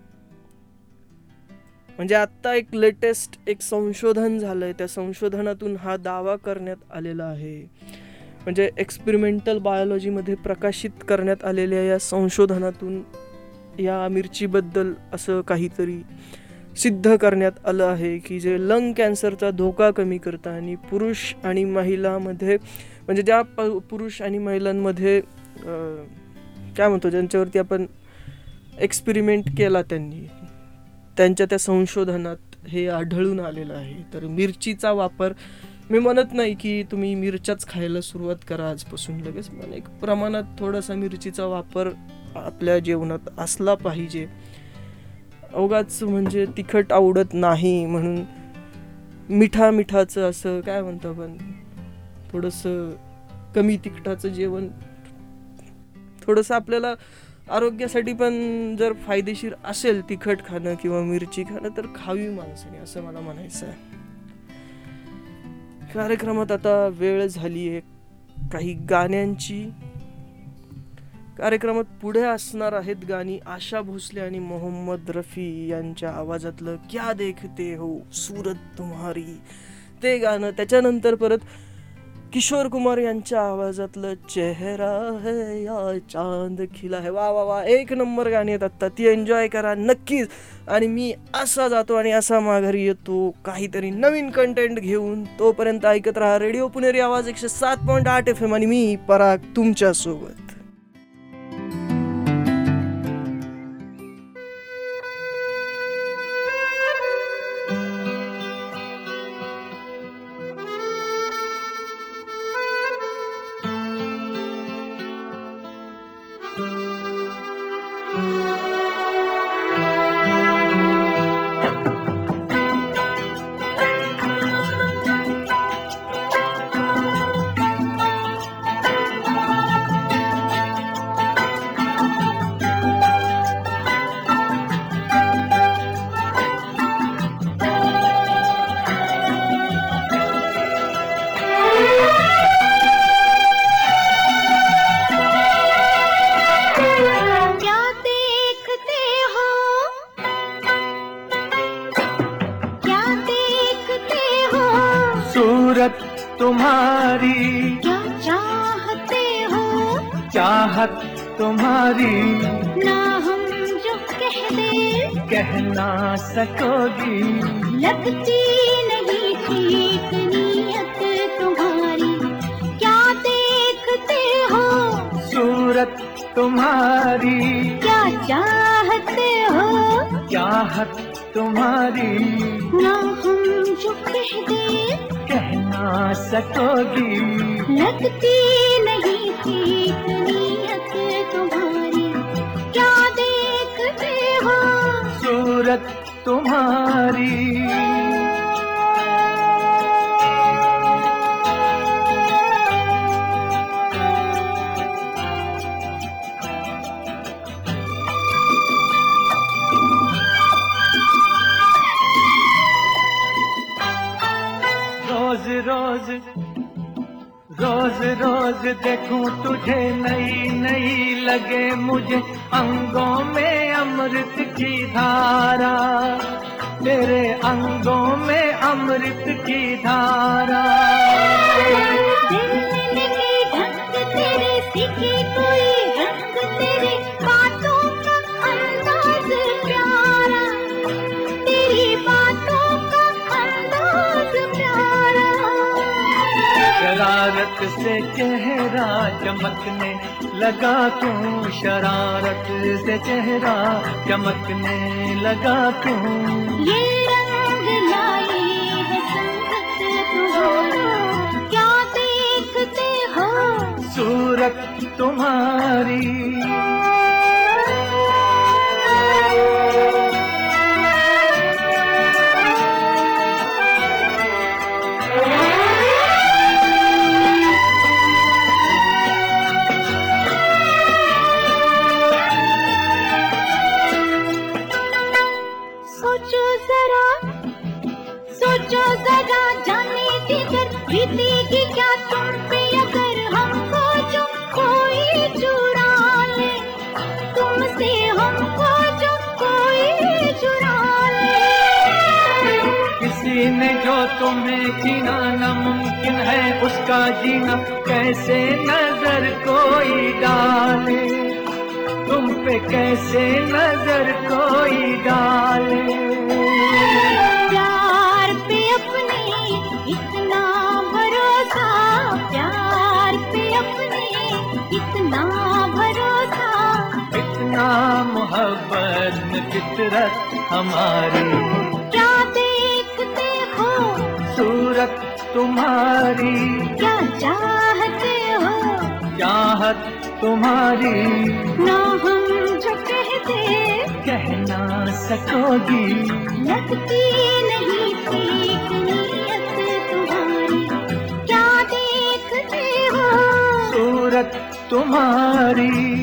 Speaker 1: म्हणजे आत्ता एक लेटेस्ट एक संशोधन झालं आहे त्या संशोधनातून हा दावा करण्यात आलेला आहे. म्हणजे एक्सपेरिमेंटल बायोलॉजीमध्ये प्रकाशित करण्यात आलेल्या या संशोधनातून या मिरचीबद्दल असं काहीतरी सिद्ध करण्यात आलं आहे की जे लंग कॅन्सरचा धोका कमी करतं आणि पुरुष आणि महिलामध्ये म्हणजे ज्या प पुरुष आणि महिलांमध्ये काय म्हणतो ज्यांच्यावरती आपण एक्सपेरिमेंट केला त्यांनी. त्यांच्या त्या संशोधनात हे आढळून आलेलं आहे. तर मिरचीचा वापर मी म्हणत नाही की तुम्ही मिरच्याच खायला सुरुवात करा आजपासून लगेच पण एक प्रमाणात थोडासा मिरचीचा वापर आपल्या जेवणात असला पाहिजे. अवघाच म्हणजे तिखट आवडत नाही म्हणून मिठा मिठाचं असं काय म्हणतो आपण थोडंसं कमी तिखटाचं जेवण थोडंसं आपल्याला आरोग्यासाठी पण जर फायदेशीर असेल तिखट खाणं किंवा मिरची खाणं तर खावी माणसाने असं मला म्हणायचं आहे. कार्यक्रमात आता वेळ झाली आहे. काही गाण्यांची. कार्यक्रमात पुढे असणार आहेत गाणी आशा भोसले आणि मोहम्मद रफी यांच्या आवाजातलं क्या देखते हो सूरत तुम्हारी. ते गाणं त्याच्यानंतर परत किशोर कुमार यांच्या आवाजातलं चेहरा है या चांद खिला है. वा वा वा. एक नंबर गाणी आहेत आत्ता. ती एन्जॉय करा नक्कीच. आणि मी असा जातो आणि असा माघारी येतो. काहीतरी नवीन कंटेंट घेऊन तोपर्यंत ऐकत राहा. रेडिओ पुणेरी आवाज एकशे सात पॉईंट आठ एफ एम आणि मी पराग तुमच्यासोबत.
Speaker 3: ना
Speaker 10: लगा क्यों शरारत से चेहरा चमकने लगा क्यों?
Speaker 3: ये रंग लाई है संगत तुम्हारी। क्या देखते हो?
Speaker 10: सूरत तुम्हारी।
Speaker 3: जो
Speaker 10: तुम्हें जीना नामुमकिन है उसका जीना कैसे नज़र कोई डाले? तुम पे कैसे नज़र कोई डाले?
Speaker 3: प्यार पे अपने इतना भरोसा प्यार पे अपने इतना भरोसा।
Speaker 10: इतना मोहब्बत फितरत हमारी। सूरत तुम्हारी।
Speaker 3: क्या चाहते हो?
Speaker 10: चाहत तुम्हारी।
Speaker 3: ना हम जो कहते
Speaker 10: कह ना सकोगी।
Speaker 3: लगती नहीं तुम्हारी। क्या देखते हो?
Speaker 10: सूरत तुम्हारी।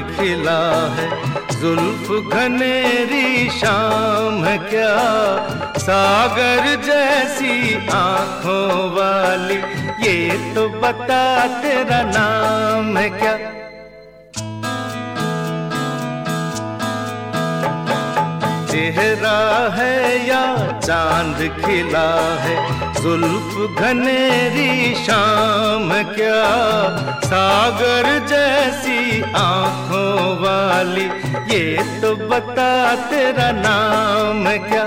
Speaker 13: खिला है। जुल्फ घनेरी शाम है क्या? सागर जैसी आँखों वाली, ये तो बता तेरा नाम है क्या? चेहरा है या चाँद खिला है जुल्फ घनेरी शाम क्या? सागर जैसी आँखों वाली, ये तो बता तेरा नाम क्या?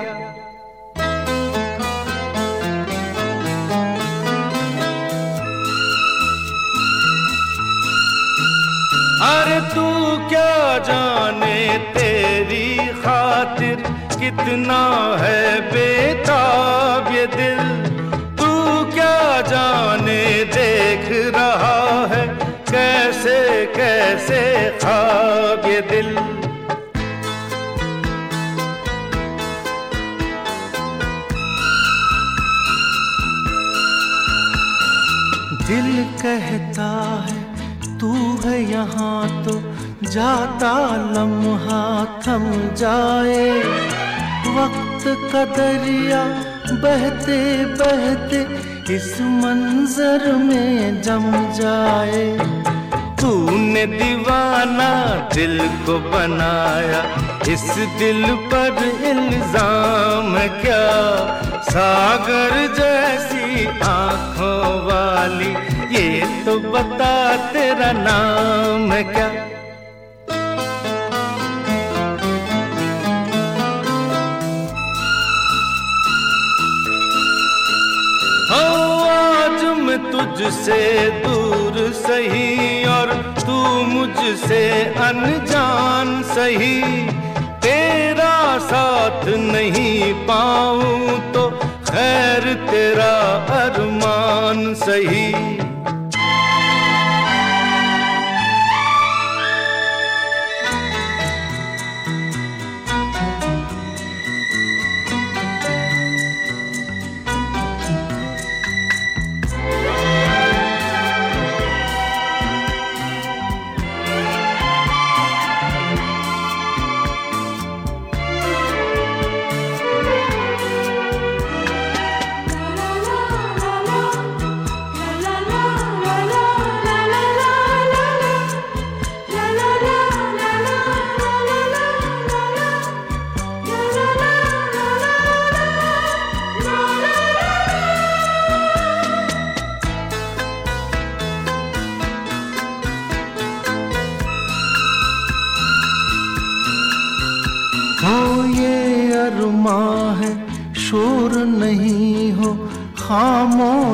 Speaker 13: अरे तू क्या जाने तेरी खातिर, कितना है बेताब ये दिल? जाने देख रहा है, कैसे कैसे खाब ये दिल। दिल कहता है, तू है यहाँ तो जाता लम्हा थम जाए। वक्त का दरिया बहते बहते इस मंजर में जम जाए, तूने दीवाना दिल को बनाया। इस दिल पर इल्ज़ाम क्या? सागर जैसी आँखों वाली, ये तो बता तेरा नाम क्या? मैं तुझसे दूर सही और तू मुझसे अनजान सही। तेरा साथ नहीं पाऊँ तो खैर तेरा अरमान सही।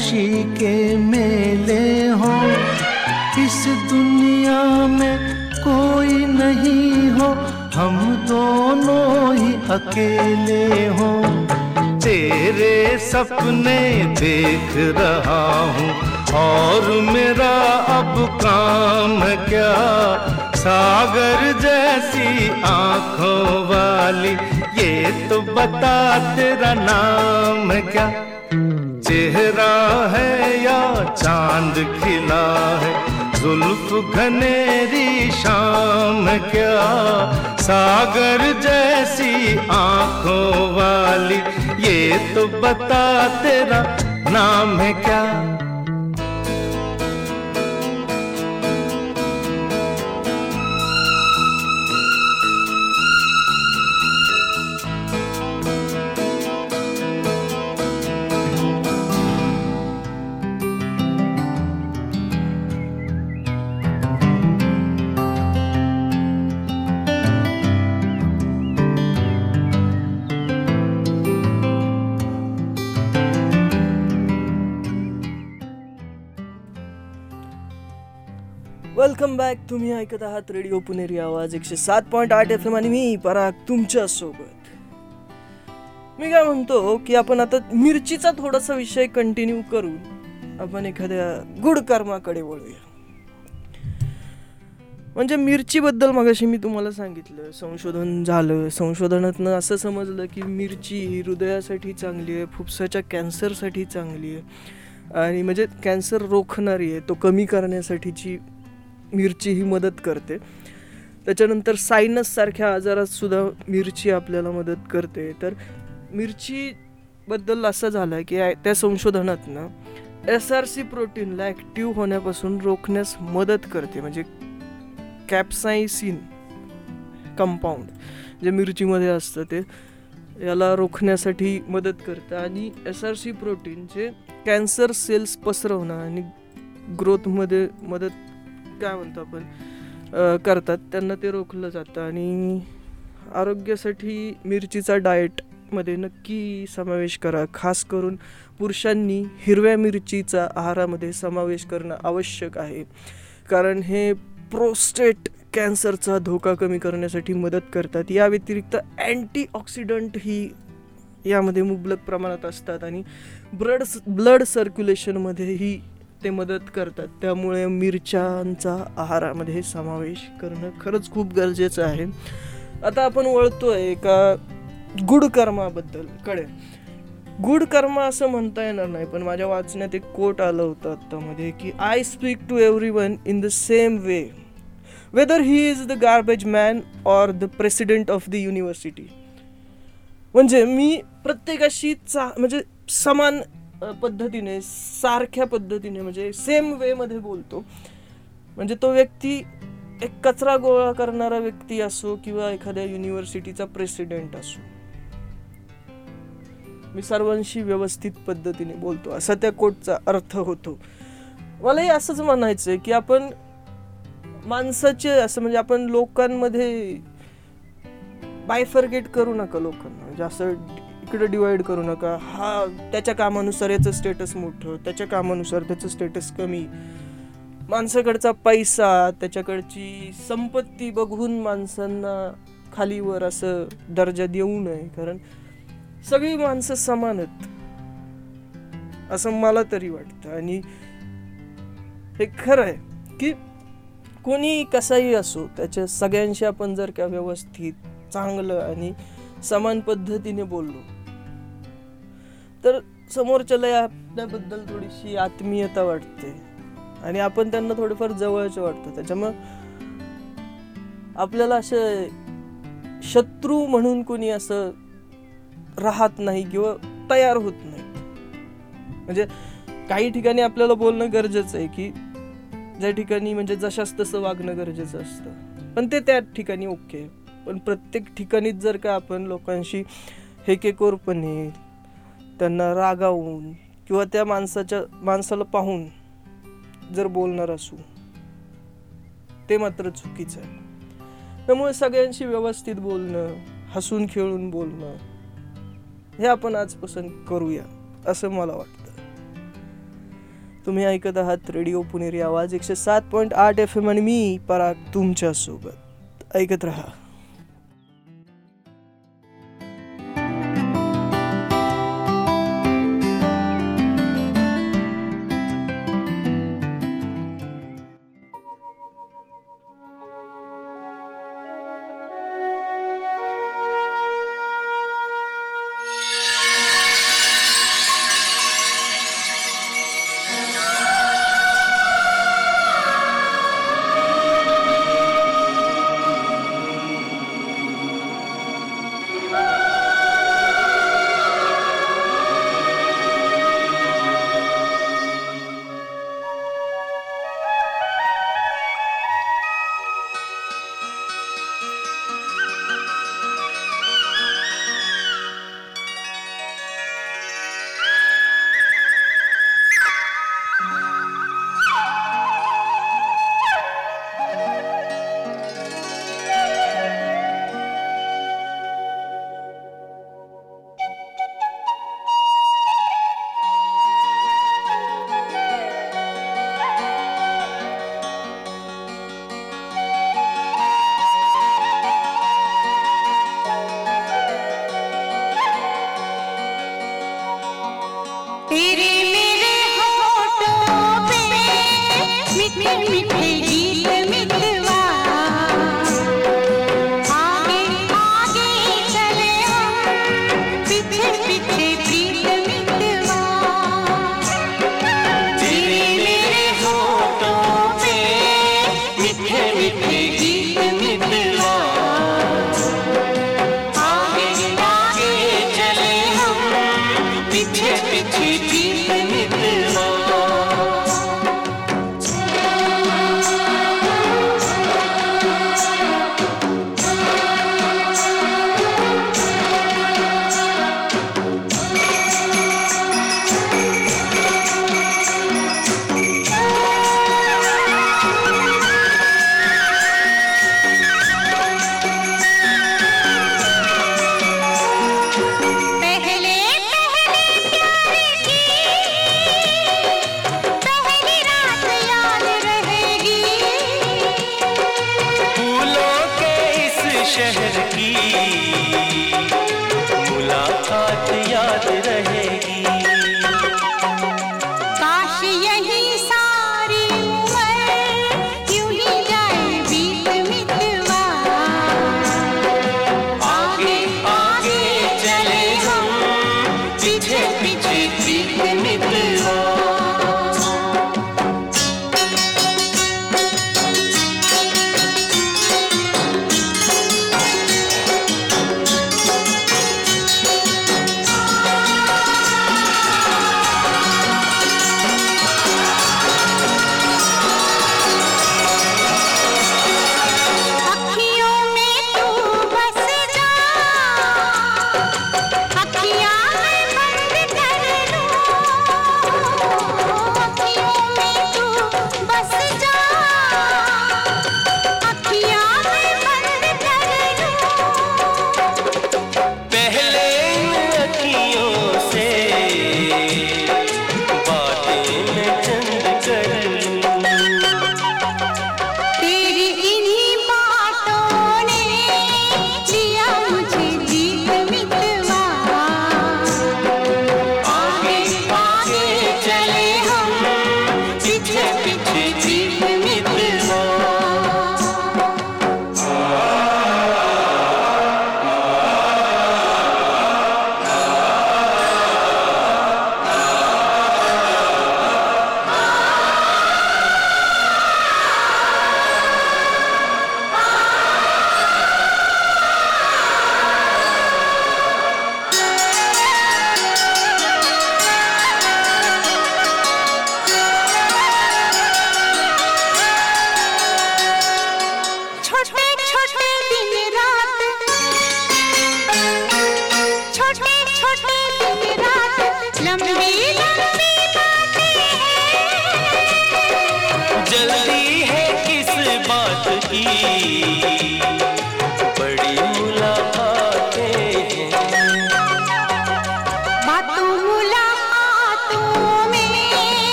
Speaker 13: खामोशी के मेले हो। इस दुनिया में कोई नहीं हो। हम दोनों ही अकेले हो। तेरे सपने देख रहा हूँ। और मेरा अब काम क्या? सागर जैसी आँखों वाली, ये तो बता तेरा नाम क्या? चेहरा है या चाँद खिला है? जुल्फ घनेरी शाम क्या? सागर जैसी आँखों वाली, ये तो बता तेरा नाम है क्या?
Speaker 1: वेलकम बॅक तुम्ही ऐकत आहात रेडिओ पुणेरी आवाज एकशे सात पॉईंट आठ एफ एम आणि मी पराग तुमच्यासोबत मी काय म्हणतो की आपण आता मिरचीचा थोडासा विषय कंटिन्यू करून आपण एखाद्या गुड कर्माकडे वळूया. म्हणजे मिरचीबद्दल मगाशी मी तुम्हाला सांगितलं संशोधन झालं. संशोधनातनं असं समजलं की मिरची ही हृदयासाठी चांगली आहे फुफ्साच्या कॅन्सरसाठी चांगली आहे. आणि म्हणजे कॅन्सर रोखणारी आहे तो कमी करण्यासाठीची मिरची ही मदत करते. त्याच्यानंतर सायनससारख्या आजारातसुद्धा मिरची आपल्याला मदत करते. तर मिरचीबद्दल असं झालं आहे की त्या संशोधनात ना एस आर सी प्रोटीनला ॲक्टिव्ह होण्यापासून रोखण्यास मदत करते. म्हणजे कॅप्सायसिन कंपाऊंड जे मिरचीमध्ये असतं ते याला रोखण्यासाठी मदत करतं. आणि एस आर सी प्रोटीन जे कॅन्सर सेल्स पसरवणं आणि ग्रोथमध्ये मदत काय म्हणतो आपण करतात त्यांना ते रोखलं जातं. आणि आरोग्यासाठी मिरचीचा डाएटमध्ये नक्की समावेश करा. खास करून पुरुषांनी हिरव्या मिरचीचा आहारामध्ये समावेश करणं आवश्यक आहे. कारण हे प्रोस्टेट कॅन्सरचा धोका कमी करण्यासाठी मदत करतात. या व्यतिरिक्त अँटीऑक्सिडंट ही यामध्ये मुबलक प्रमाणात असतात. आणि ब्लड ब्लड सर्क्युलेशनमध्येही ते मदत करतात. त्यामुळे मिरच्यांचा आहारामध्ये समावेश करणं खरंच खूप गरजेचं आहे. आता आपण वळतोय एका गुड कर्माबद्दल. कडे गुडकर्म असं म्हणता येणार नाही पण माझ्या वाचण्यात एक कोट आलं होतं आत्तामध्ये की I speak to everyone in the same way whether he is the garbage man or the president of the university म्हणजे मी प्रत्येकाशी चा म्हणजे समान पद्धतीने सारख्या पद्धतीने म्हणजे सेम वेमध्ये बोलतो. म्हणजे तो व्यक्ती एक कचरा गोळा करणारा व्यक्ती असो किंवा एखाद्या युनिव्हर्सिटीचा प्रेसिडेंट असो. मी सर्वांशी व्यवस्थित पद्धतीने बोलतो. असा त्या कोटचा अर्थ होतो. मलाही असंच म्हणायचं आहे की आपण माणसाचे असं म्हणजे आपण लोकांमध्ये बायफर्गेट करू नका लोकांना. म्हणजे असं इकडं डिवाईड करू नका. हा त्याच्या कामानुसार याचं स्टेटस मोठं त्याच्या कामानुसार त्याचं स्टेटस कमी. माणसाकडचा पैसा त्याच्याकडची संपत्ती बघून माणसांना खालीवर असं दर्जा देऊ नये कारण सगळी माणसं समान आहेत. असं मला तरी वाटतं. आणि हे खरं आहे की कोणी कसाही असो त्याच्या सगळ्यांशी आपण जर का व्यवस्थित चांगलं आणि समान पद्धतीने बोललो तर समोरच्याला आपल्याबद्दल थोडीशी आत्मीयता वाटते. आणि आपण त्यांना थोडेफार जवळचे वाटतं. त्याच्यामुळं आपल्याला असं शत्रू म्हणून कोणी असं राहत नाही किंवा तयार होत नाही. म्हणजे काही ठिकाणी आपल्याला बोलणं गरजेचं आहे की ज्या ठिकाणी म्हणजे जशास तसं वागणं गरजेचं असतं. पण ते त्या ठिकाणी ओके. पण प्रत्येक ठिकाणीच जर का आपण लोकांशी हेकेकोरपणे त्यांना रागावून किंवा त्या माणसाच्या माणसाला पाहून जर बोलणार असू ते मात्र चुकीचं आहे. त्यामुळे सगळ्यांशी व्यवस्थित बोलणं हसून खेळून बोलणं हे आपण आजपासून करूया असं मला वाटतं. तुम्ही ऐकत आहात रेडिओ पुणेरी आवाज एकशे सात पॉईंट आठ एफ एम आणि मी पराग तुमच्यासोबत. ऐकत राहा.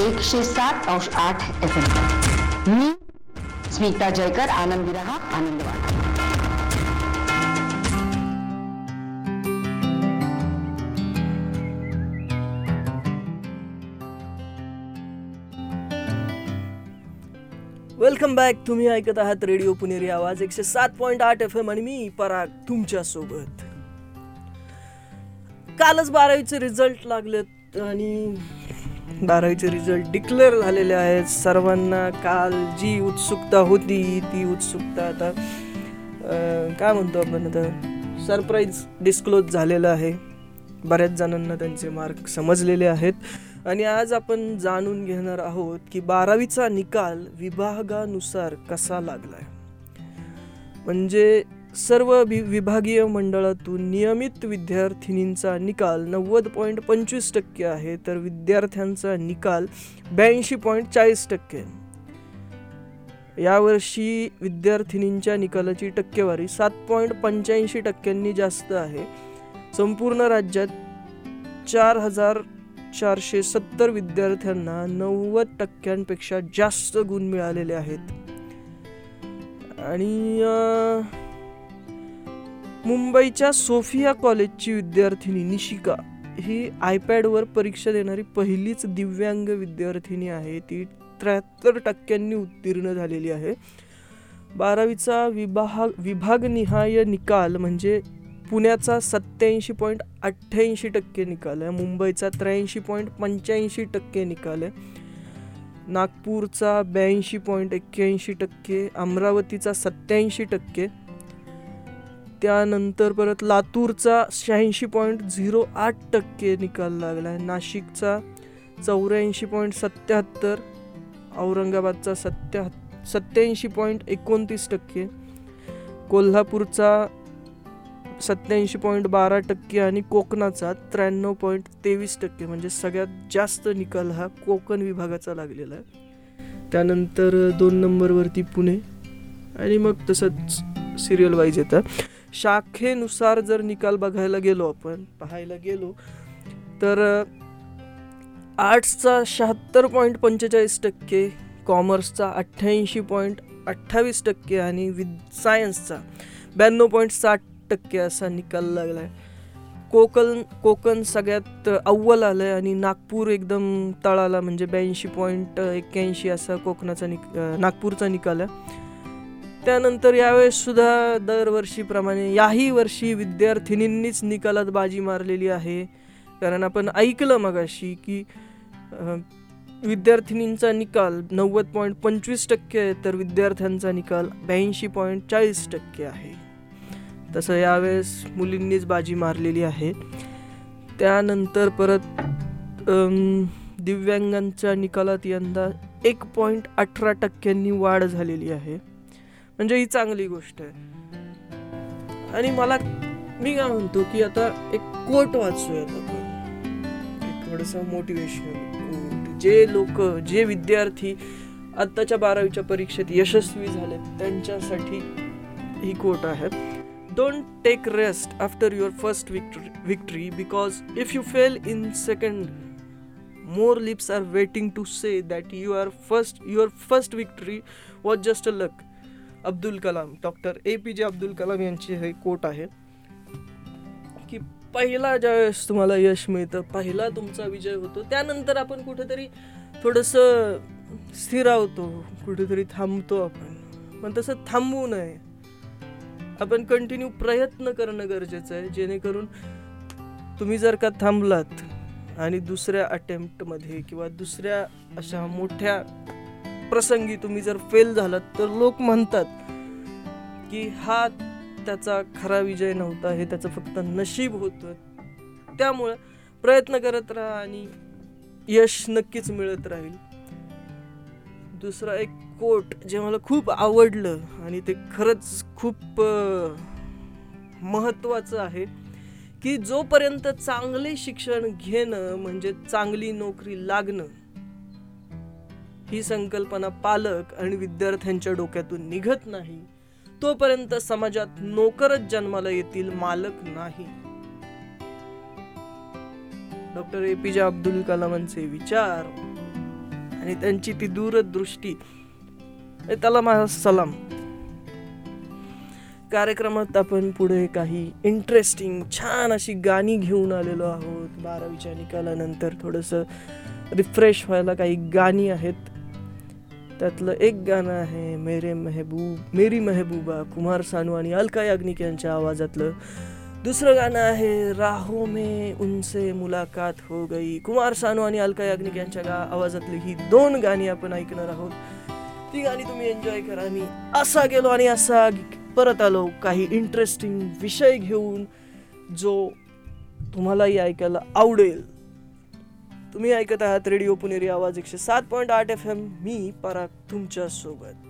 Speaker 14: एकशे सात अंश आठ एफ एम मी स्मिता जयकर आनंदी रहा आनंदवान
Speaker 1: वेलकम बॅक तुम्ही ऐकत आहात रेडिओ पुणेरी आवाज एकशे सात पॉईंट आठ एफ एम आणि मी पराग तुमच्यासोबत कालच बारावीचे रिझल्ट लागलेत आणि बारावीचे रिझल्ट डिक्लेअर झालेले आहेत. सर्वांना काल जी उत्सुकता होती ती उत्सुकता आता काय म्हणतो आपण आता? सरप्राईज डिस्क्लोज झालेलं आहे. बऱ्याच जणांना त्यांचे मार्क समजलेले आहेत. आणि आज आपण जाणून घेणार आहोत की बारावीचा निकाल विभागानुसार कसा लागलाय. म्हणजे सर्व वि विभागीय मंडळातून नियमित विद्यार्थिनींचा निकाल नव्वद पॉईंट पंचवीस टक्के आहे तर विद्यार्थ्यांचा निकाल ब्याऐंशी पॉईंट चाळीस टक्के यावर्षी विद्यार्थिनींच्या निकालाची टक्केवारी सात पॉईंट पंच्याऐंशी टक्क्यांनी जास्त आहे. संपूर्ण राज्यात चार हजार चारशे सत्तर विद्यार्थ्यांना नव्वद टक्क्यांपेक्षा जास्त गुण मिळालेले आहेत. आणि मुंबईच्या सोफिया कॉलेजची विद्यार्थिनी निशिका ही आयपॅडवर परीक्षा देणारी पहिलीच दिव्यांग विद्यार्थिनी आहे. ती त्र्याहत्तर टक्क्यांनी उत्तीर्ण झालेली आहे. बारावीचा विभाग विभागनिहाय निकाल म्हणजे पुण्याचा सत्याऐंशी पॉईंट अठ्ठ्याऐंशी टक्के निकाल आहे. मुंबईचा त्र्याऐंशी पॉईंट पंच्याऐंशी टक्के निकाल आहे. नागपूरचा ब्याऐंशी पॉईंट एक्क्याऐंशी टक्के अमरावतीचा सत्याऐंशी टक्के त्यानंतर परत लातूरचा शहाऐंशी पॉईंट झिरो आठ टक्के निकाल लागला आहे. नाशिकचा चौऱ्याऐंशी पॉईंट सत्याहत्तर औरंगाबादचा सत्या सत्याऐंशी पॉईंट एकोणतीस टक्के कोल्हापूरचा सत्याऐंशी पॉईंट बारा टक्के आणि कोकणाचा त्र्याण्णव पॉईंट तेवीस टक्के. म्हणजे सगळ्यात जास्त निकाल हा कोकण विभागाचा लागलेला आहे. त्यानंतर दोन नंबरवरती पुणे आणि मग तसंच सिरियल वाईज येतात शाखेनुसार जर निकाल बघायला गेलो आपण पाहायला गेलो तर आर्ट्सचा शहात्तर पॉईंट पंचेचाळीस टक्के कॉमर्सचा अठ्ठ्याऐंशी पॉईंट अठ्ठावीस टक्के आणि विद सायन्सचा ब्याण्णव पॉईंट साठ टक्के असा निकाल लागला आहे कोकण कोकण सगळ्यात अव्वल आलं आहे आणि नागपूर एकदम तळाला म्हणजे ब्याऐंशी पॉईंट एक्क्याऐंशी असा कोकणाचा निक नागपूरचा निकाल आहे. त्यानंतर यावेळेस सुद्धा दरवर्षीप्रमाणे याही वर्षी विद्यार्थिनींनीच निकालात बाजी मारलेली आहे. कारण आपण ऐकलं मगाशी की विद्यार्थिनींचा निकाल नव्वद पॉईंट पंचवीस टक्के आहे तर विद्यार्थ्यांचा निकाल ब्याऐंशी पॉईंट चाळीस टक्के आहे. तसं यावेळेस मुलींनीच बाजी मारलेली आहे. त्यानंतर परत दिव्यांगांच्या निकालात यंदा एक पॉईंट अठरा टक्क्यांनी वाढ झालेली आहे. म्हणजे ही चांगली गोष्ट आहे. आणि मला मी काय म्हणतो की आता एक कोट वाचूयात आपण. थोडंसं मोटिवेशनल जे लोक जे विद्यार्थी आत्ताच्या बारावीच्या परीक्षेत यशस्वी झाले त्यांच्यासाठी ही कोट आहे. Don't take rest after your first victory victory because if you fail in second more lips are waiting to say that you are first your first victory was just a luck Abdul Kalam doctor A P J Abdul Kalam यांची हे coat आहे. की पहिला ज्यावेळेस तुम्हाला यश मिळतं पहिला तुमचा विजय होतो त्यानंतर आपण कुठेतरी थोडंसं स्थिरावतो कुठेतरी थांबतो आपण. पण तसं थांबवू नये. आपण कंटिन्यू प्रयत्न करणं गरजेचं आहे जेणेकरून तुम्ही जर का थांबलात आणि दुसऱ्या अटेम्प्टमध्ये किंवा दुसऱ्या अशा मोठ्या प्रसंगी तुम्ही जर फेल झालात तर लोक म्हणतात की हा त्याचा खरा विजय नव्हता हे त्याचं फक्त नशीब होतं. त्यामुळं प्रयत्न करत राहा आणि यश नक्कीच मिळत राहील. दुसरा एक कोट जे मला खूप आवडलं आणि ते खरंच खूप महत्त्वाचं आहे की जोपर्यंत चांगले शिक्षण घेणं म्हणजे चांगली नोकरी लागणं ही संकल्पना पालक आणि विद्यार्थ्यांच्या डोक्यातून निघत नाही तोपर्यंत समाजात नोकरच जन्माला येतील मालक नाही. डॉक्टर ए पी जे अब्दुल कलामांचे विचार आणि त्यांची ती दूरदृष्टी. त्याला माझा सलाम. कार्यक्रमात आपण पुढे काही इंटरेस्टिंग छान अशी गाणी घेऊन आलेलो आहोत. बारावीच्या निकालानंतर थोडंसं रिफ्रेश व्हायला काही गाणी आहेत. त्यातलं एक गाणं आहे मेरे मेहबूब मेरी मेहबूबा कुमार सानू आणि अलका याग्निक यांच्या आवाजातलं दुसरं गाणं आहे राहो मे उनसे मुलाकात हो गई. कुमार सानू आणि अलका याग्निक यांच्या गा आवाजातली ही दोन गाणी आपण ऐकणार आहोत. ती गाणी तुम्ही एन्जॉय करा. मी असा गेलो आणि असा परत आलो. काही इंटरेस्टिंग विषय घेऊन जो तुम्हालाही ऐकायला आवडेल. तुम्ही ऐकत आहात रेडिओ पुणेरी आवाज एकशे सात पॉईंट आठ एफ एम मी पराग तुमच्यासोबत.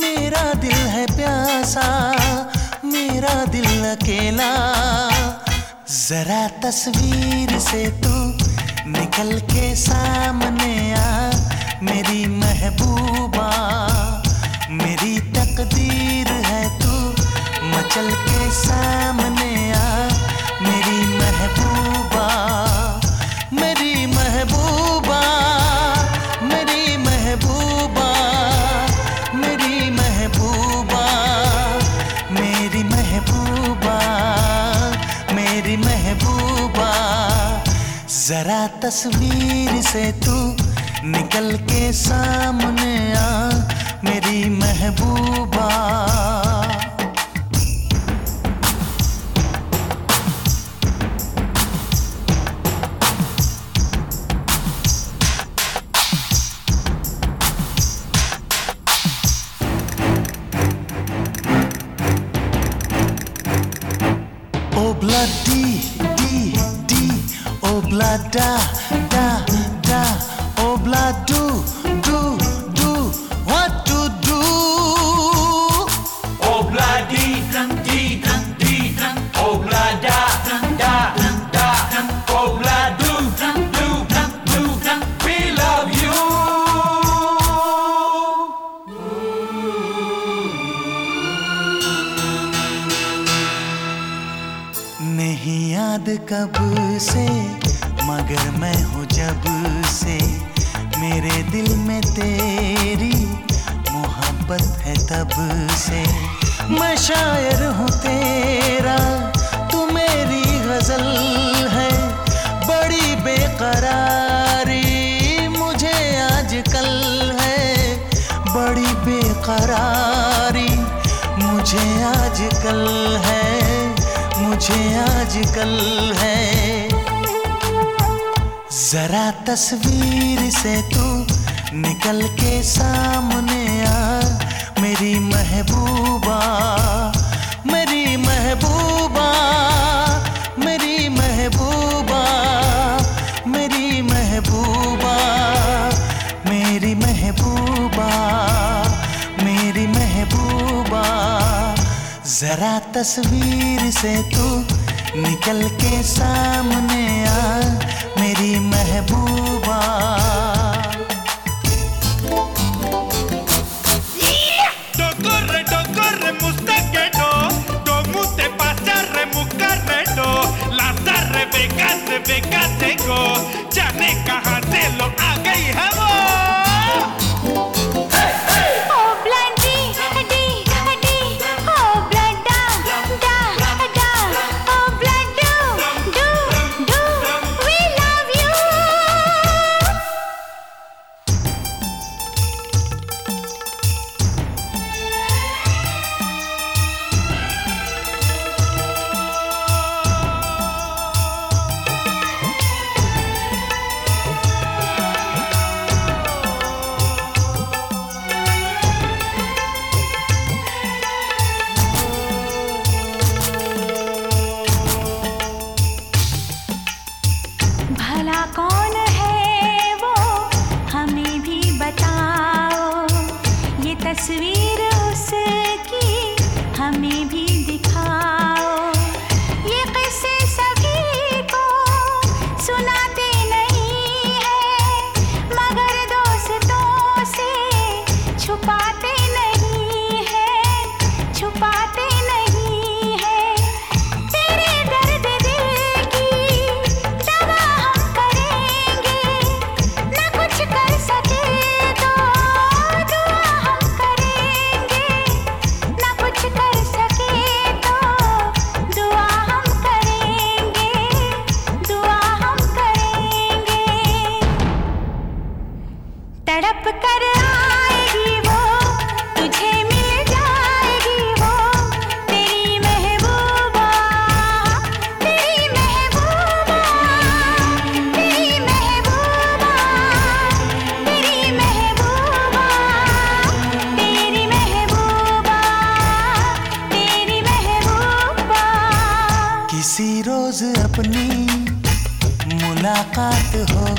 Speaker 3: मेरा दिल है प्यासा, मेरा दिल अकेला।
Speaker 15: जरा तस्वीर से तू निकल के सामने आ, मेरी महबूबा। तस्वीर से तू निकल के सामने आ मेरी महबूबा।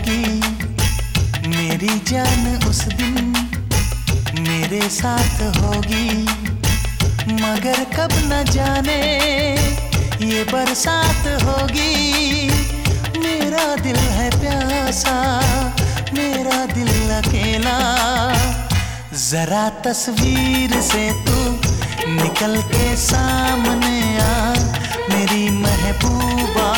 Speaker 15: दी मेरी
Speaker 16: जान
Speaker 15: उस दिन मेरे साथ होगी। मगर कब न जाने ये बरसात होगी। मेरा दिल है प्यासा, मेरा दिल अकेला। जरा तस्वीर से तू निकल के सामने आ। मेरी महबूबा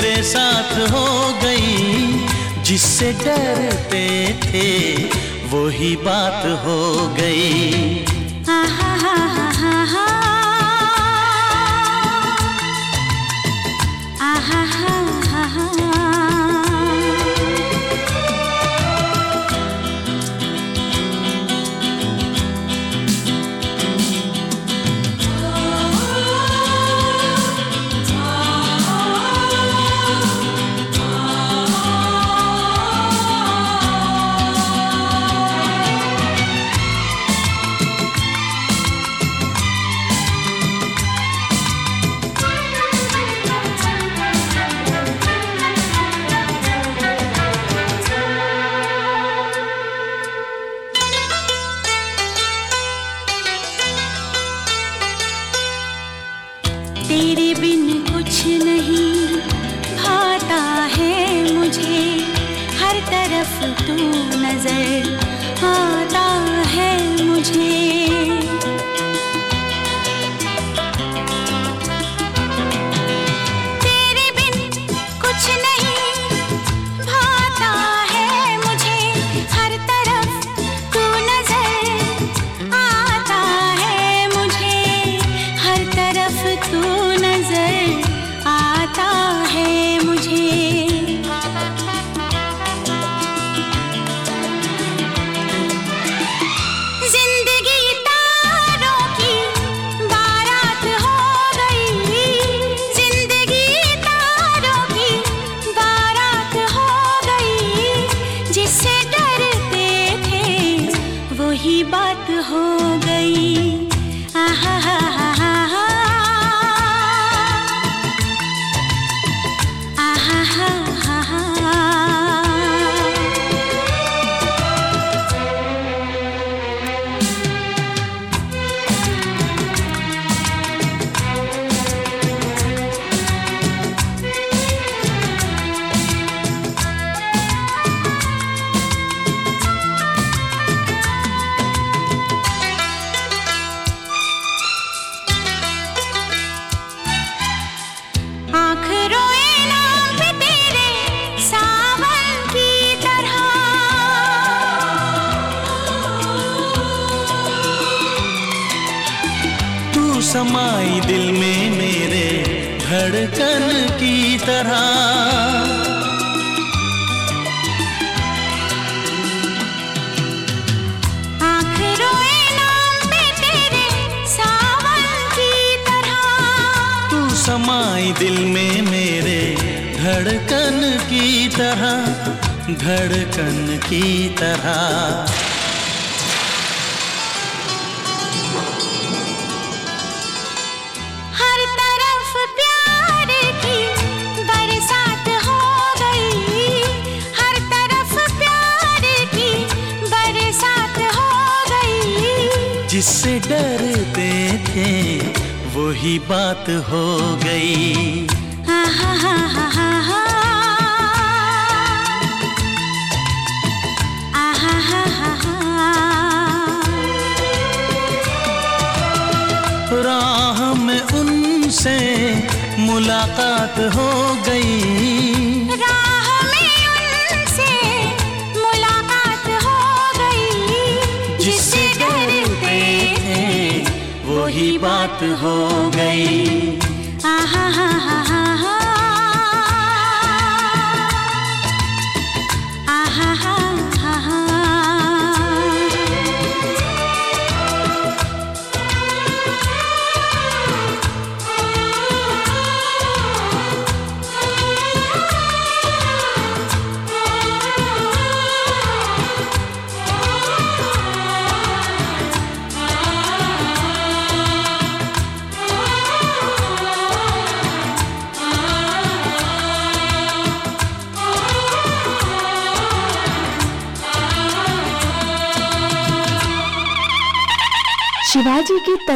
Speaker 15: मेरे साथ हो गई। जिससे डरते थे वही बात हो गई।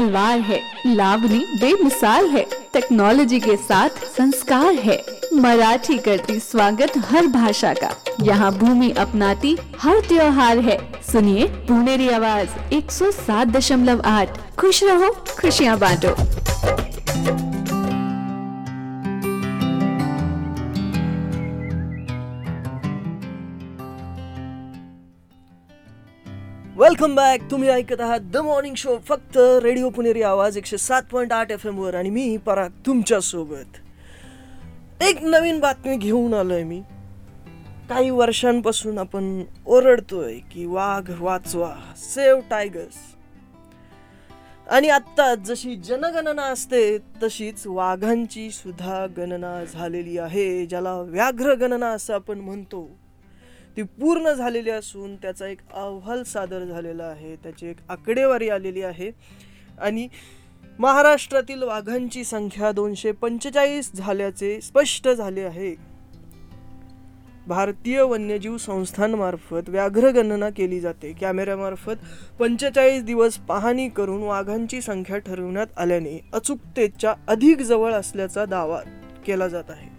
Speaker 11: तलवार है, लावनी बेमिसाल है टेक्नोलॉजी के साथ संस्कार है। मराठी करती स्वागत हर भाषा का। यहाँ भूमि अपनाती हर त्योहार है। सुनिए पुनेरी आवाज़ 107.8 खुश रहो, खुशियाँ बांटो।
Speaker 1: वेलकम बॅक तुम्ही ऐकत आहात द मॉर्निंग शो फक्त रेडिओ पुणेरी आवाज एकशे सात पॉईंट आठ एफ एमवर आणि मी पराग तुमच्यासोबत. एक नवीन बातमी घेऊन आलो आहे मी. काही वर्षांपासून आपण ओरडतोय की वाघ वाचवा सेव टायगर्स. आणि आत्ता जशी जनगणना असते तशीच वाघांची सुद्धा गणना झालेली आहे ज्याला व्याघ्र गणना असं आपण म्हणतो. ती पूर्ण झालेली असून त्याचा एक अहवाल सादर झालेला आहे त्याची एक आकडेवारी आलेली आहे. आणि महाराष्ट्रातील वाघांची संख्या दोनशे पंचेचाळीस झाल्याचे स्पष्ट झाले आहे. भारतीय वन्यजीव संस्थांमार्फत व्याघ्र गणना केली जाते. कॅमेऱ्यामार्फत पंचेचाळीस दिवस पाहणी करून वाघांची संख्या ठरवण्यात आल्याने अचूकतेच्या अधिक जवळ असल्याचा दावा केला जात आहे.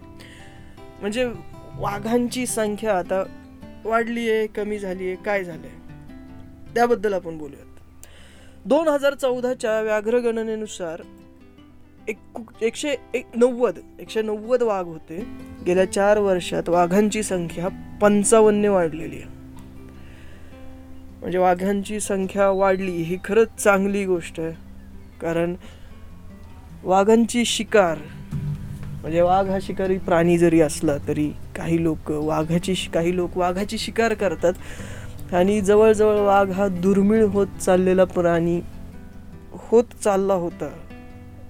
Speaker 1: म्हणजे वाघांची संख्या आता वाढली आहे कमी झाली आहे काय झालं आहे त्याबद्दल आपण बोलूयात. दोन हजार चौदाच्या व्याघ्रगणनेनुसार एक एकशे एक नव्वद एकशे नव्वद वाघ होते. गेल्या चार वर्षात वाघांची संख्या पंचावन्न वाढलेली आहे. म्हणजे वाघांची संख्या वाढली ही खरंच चांगली गोष्ट आहे. कारण वाघांची शिकार म्हणजे वाघ हा शिकारी प्राणी जरी असला तरी काही लोक वाघाची काही लोक वाघाची शिकार करतात. आणि जवळजवळ वाघ हा दुर्मिळ होत चाललेला प्राणी होत चालला होता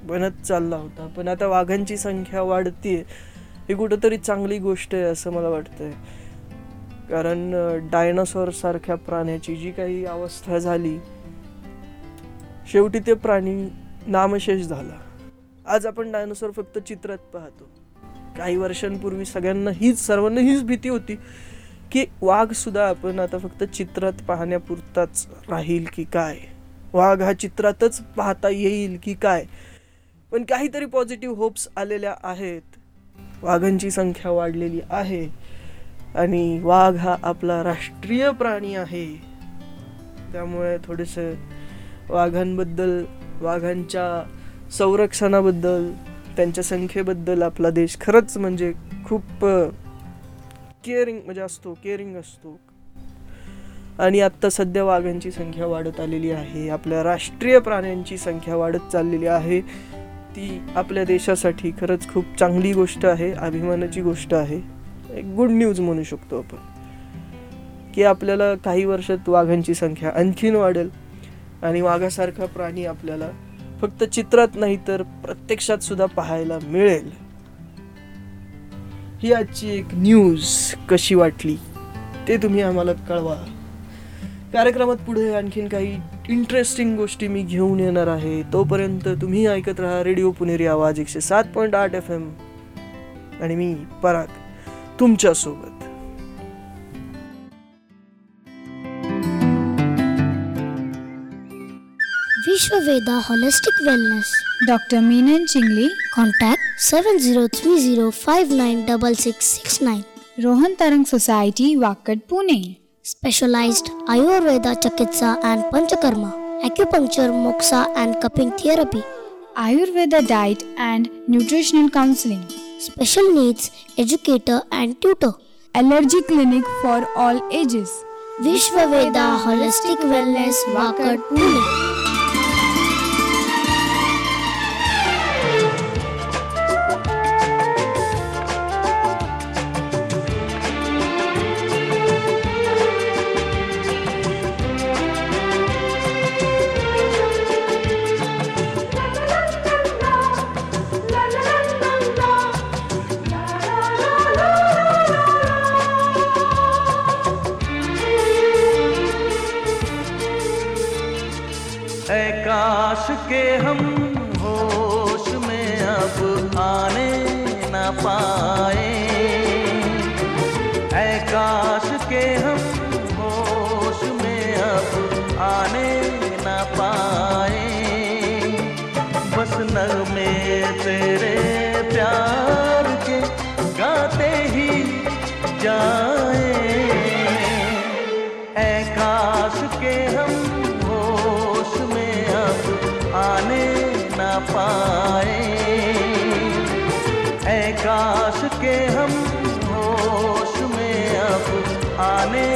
Speaker 1: बनत चालला होता. पण आता वाघांची संख्या वाढते ही कुठंतरी चांगली गोष्ट आहे असं मला वाटतंय. कारण डायनासॉर सारख्या प्राण्याची जी काही अवस्था झाली शेवटी ते प्राणी नामशेष झाला. आज आपण डायनोसॉर फक्त चित्रात पाहतो. काही वर्षांपूर्वी सगळ्यांना हीच सर्वांना हीच भीती होती की वाघ सुद्धा आपण आता फक्त चित्रात पाहण्यापुरताच राहील की काय? वाघ हा चित्रातच पाहता येईल की काय? पण काहीतरी पॉझिटिव्ह होप्स आलेल्या आहेत. वाघांची संख्या वाढलेली आहे आणि वाघ हा आपला राष्ट्रीय प्राणी आहे. त्यामुळे थोडेसे वाघांबद्दल वाघांच्या संरक्षणाबद्दल त्यांच्या संख्येबद्दल आपला देश खरंच म्हणजे खूप केअरिंग म्हणजे असतो केअरिंग असतो. आणि आत्ता सध्या वाघांची संख्या वाढत आलेली आहे आपल्या राष्ट्रीय प्राण्यांची संख्या वाढत चाललेली आहे. ती आपल्या देशासाठी खरंच खूप चांगली गोष्ट आहे अभिमानाची गोष्ट आहे. एक गुड न्यूज म्हणू शकतो आपण की आपल्याला काही वर्षात वाघांची संख्या आणखीन वाढेल आणि वाघासारखा प्राणी आपल्याला फक्त चित्रात नाही तर प्रत्यक्षात सुद्धा पाहायला मिळेल. ही आजची एक न्यूज कशी वाटली ते तुम्ही आम्हाला कळवा. कार्यक्रमात पुढे आणखीन काही इंटरेस्टिंग गोष्टी मी घेऊन येणार आहे. तोपर्यंत तुम्ही ऐकत राहा रेडिओ पुणेरी आवाज एकशे सात पॉईंट आठ एफ एम आणि मी पराग तुमच्यासोबत.
Speaker 17: Vishwaveda Holistic Wellness.
Speaker 18: Dr. Meenan Chingli.
Speaker 17: Contact 7030596669.
Speaker 18: Rohan Tarang Society, Wakad, Pune.
Speaker 17: Specialized Ayurveda Chikitsa and Panchakarma. Acupuncture, Moksha and Cupping Therapy.
Speaker 18: Ayurveda Diet and Nutritional Counseling.
Speaker 17: Special Needs Educator and Tutor.
Speaker 18: Allergy Clinic for all ages.
Speaker 17: Vishwaveda Holistic Wellness, Wakad, Pune.
Speaker 13: ऐ काश के हम होश में अब आने न पाए। ऐ काश के हम होश में अब आने न पाए। बस नगमे तेरे प्यार के गाते ही जाए। ऐ काश के हम पाए। ऐ काश के हम होश में अब आने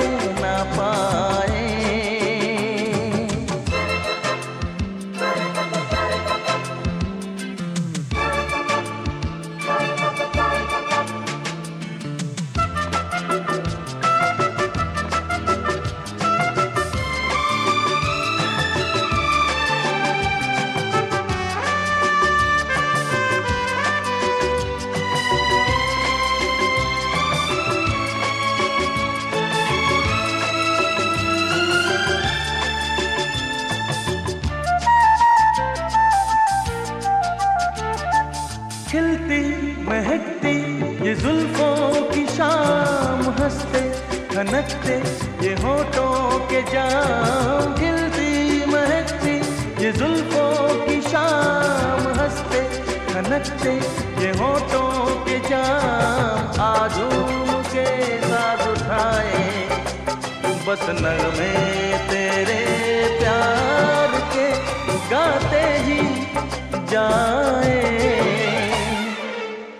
Speaker 13: खनकते ये होठों के जाम, खिलती महकती, ये जुल्फों की शाम हँसते खनकते ये होठों के जाम। आजूम के साथ उठाए बस नगमे तेरे प्यार के गाते ही जाए।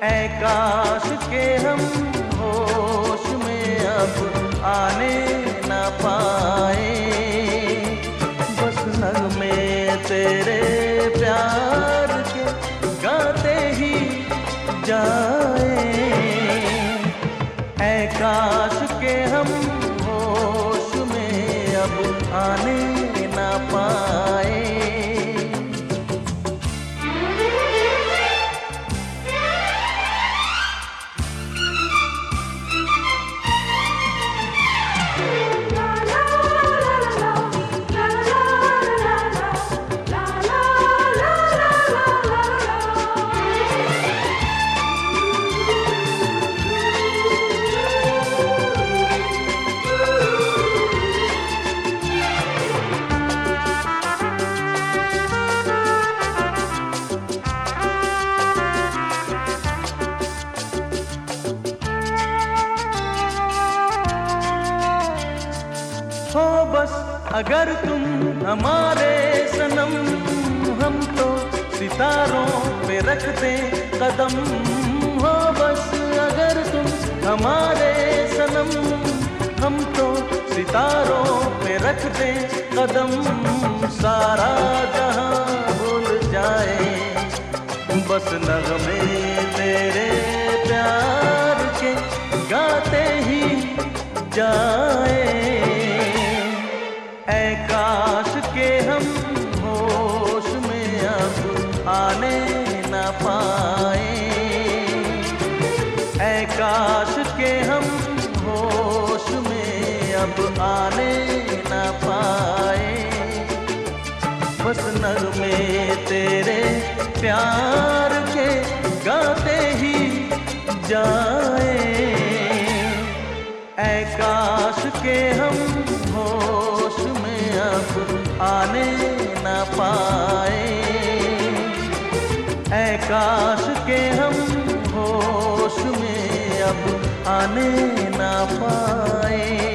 Speaker 13: ऐ काश के हम आने न पाए। बस नगमे तेरे अगर तुम हमारे सनम, हम तो सितारों पे रख दे कदम। हो बस अगर तुम हमारे सनम, हम तो सितारों पे रख दे कदम। सारा जहाँ भूल जाए, बस नगमे तेरे प्यार के गाते ही जाए। काश के हम होश में अब आने न पाए। ऐ काश के हम होश में अब आने न पाए। बस नगमे तेरे प्यार के गाते ही जाए। ऐ काश के हम होश अब आने न पाए। ऐ काश के हम होश में अब आने न पाए।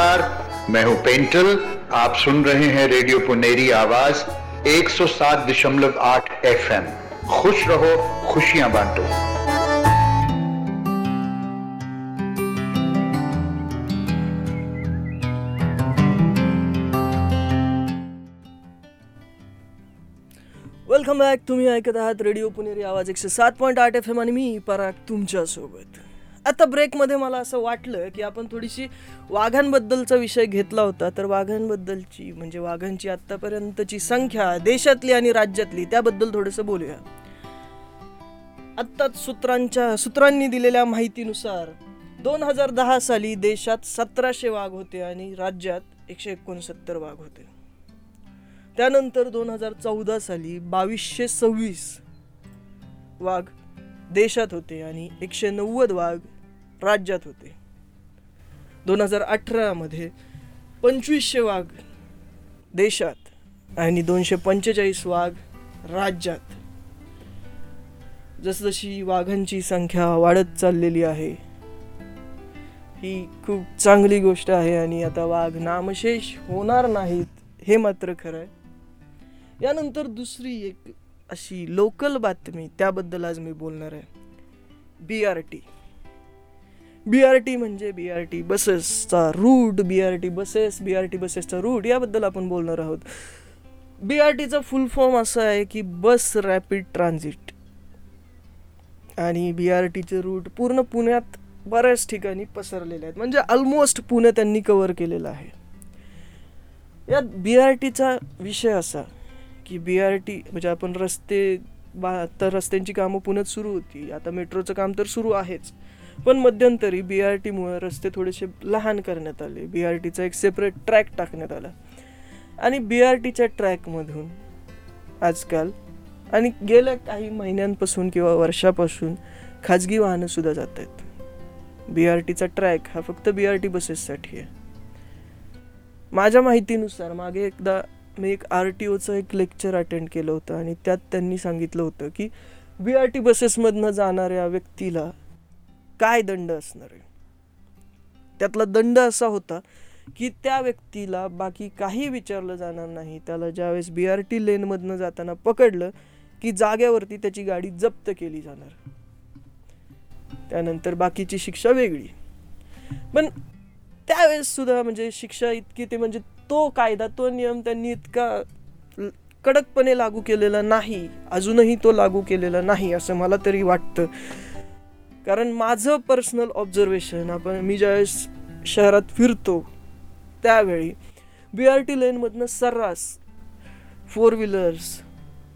Speaker 19: नमस्कार, मैं हूँ पेंटल। आप सुन रहे हैं रेडियो पुनेरी आवाज़ 107.8 एफएम। खुश रहो, खुशियाँ बांटो।
Speaker 1: वेलकम बॅक तुम्ही ऐकत आहात रेडिओ पुणेरी आवाज़ एकशे सात पॉईंट आठ एफ़ एम आणि मी पराग तुमच्यासोबत आता ब्रेकमध्ये मला असं वाटलं की आपण थोडीशी वाघांबद्दलचा विषय घेतला होता. तर वाघांबद्दलची म्हणजे वाघांची आत्तापर्यंतची संख्या देशातली आणि राज्यातली त्याबद्दल थोडंसं बोलूया. आत्ताच सूत्रांच्या सूत्रांनी दिलेल्या माहितीनुसार दोन हजार दहा साली देशात सतराशे वाघ होते आणि राज्यात एकशे एकोणसत्तर वाघ होते. त्यानंतर दोन हजार चौदा साली बावीसशे सव्वीस वाघ देशात होते आणि एकशे नव्वद वाघ राज्यात होते. दोन हजार अठरामध्ये पंचवीसशे वाघ देशात आणि दोनशे पंचेचाळीस वाघ राज्यात. जसजशी वाघांची संख्या वाढत चाललेली आहे ही खूप चांगली गोष्ट आहे आणि आता वाघ नामशेष होणार नाहीत हे मात्र खरं आहे. यानंतर दुसरी एक अशी लोकल बातमी त्याबद्दल आज मी बोलणार आहे. B R T B R T म्हणजे बी आर टी बसेसचा route B R T buses B R T बसेसचा रूट याबद्दल आपण बोलणार आहोत. बी आर टीचा फुल फॉर्म असा आहे की बस रॅपिड ट्रान्झिट आणि बी आर टीचे रूट पूर्ण पुण्यात बऱ्याच ठिकाणी पसरलेले आहेत. म्हणजे ऑलमोस्ट पुणे त्यांनी कव्हर केलेलं आहे. यात बी आर टीचा विषय असा की बी आर टी म्हणजे आपण रस्ते बा तर रस्त्यांची कामं पुण्यात सुरू होती. आता मेट्रोचं काम तर सुरू आहेच. पण मध्यंतरी बी आर टीमुळे रस्ते थोडेसे लहान करण्यात आले. बी आर टीचा एक सेपरेट ट्रॅक टाकण्यात आला. आणि बी आर टीच्या ट्रॅकमधून आजकाल आणि गेल्या काही महिन्यांपासून किंवा वर्षापासून खाजगी वाहनंसुद्धा जात आहेत. बी आर टीचा ट्रॅक हा फक्त बी आर टी बसेससाठी आहे. माझ्या माहितीनुसार मागे एकदा मी एक आर टी ओचं एक लेक्चर अटेंड केलं होतं आणि त्यात त्यांनी सांगितलं होतं की बी आर टी बसेसमधनं जाणाऱ्या व्यक्तीला काय दंड असणार आहे? त्यातला दंड असा होता की त्या व्यक्तीला बाकी काही विचारलं जाणार नाही. त्याला ज्यावेळेस बी आर टी लेनमधनं जाताना पकडलं की जाग्यावरती त्याची गाडी जप्त केली जाणार. त्यानंतर बाकीची शिक्षा वेगळी. पण त्यावेळेस सुद्धा म्हणजे शिक्षा इतकी ते म्हणजे तो कायदा तो नियम त्यांनी इतका कडकपणे लागू केलेला नाही अजूनही तो लागू केलेला नाही असं मला तरी वाटतं. कारण माझं पर्सनल ऑब्झर्वेशन आपण मी ज्यावेळेस शहरात फिरतो त्यावेळी बी आर टी लेनमधनं सर्रास फोर व्हीलर्स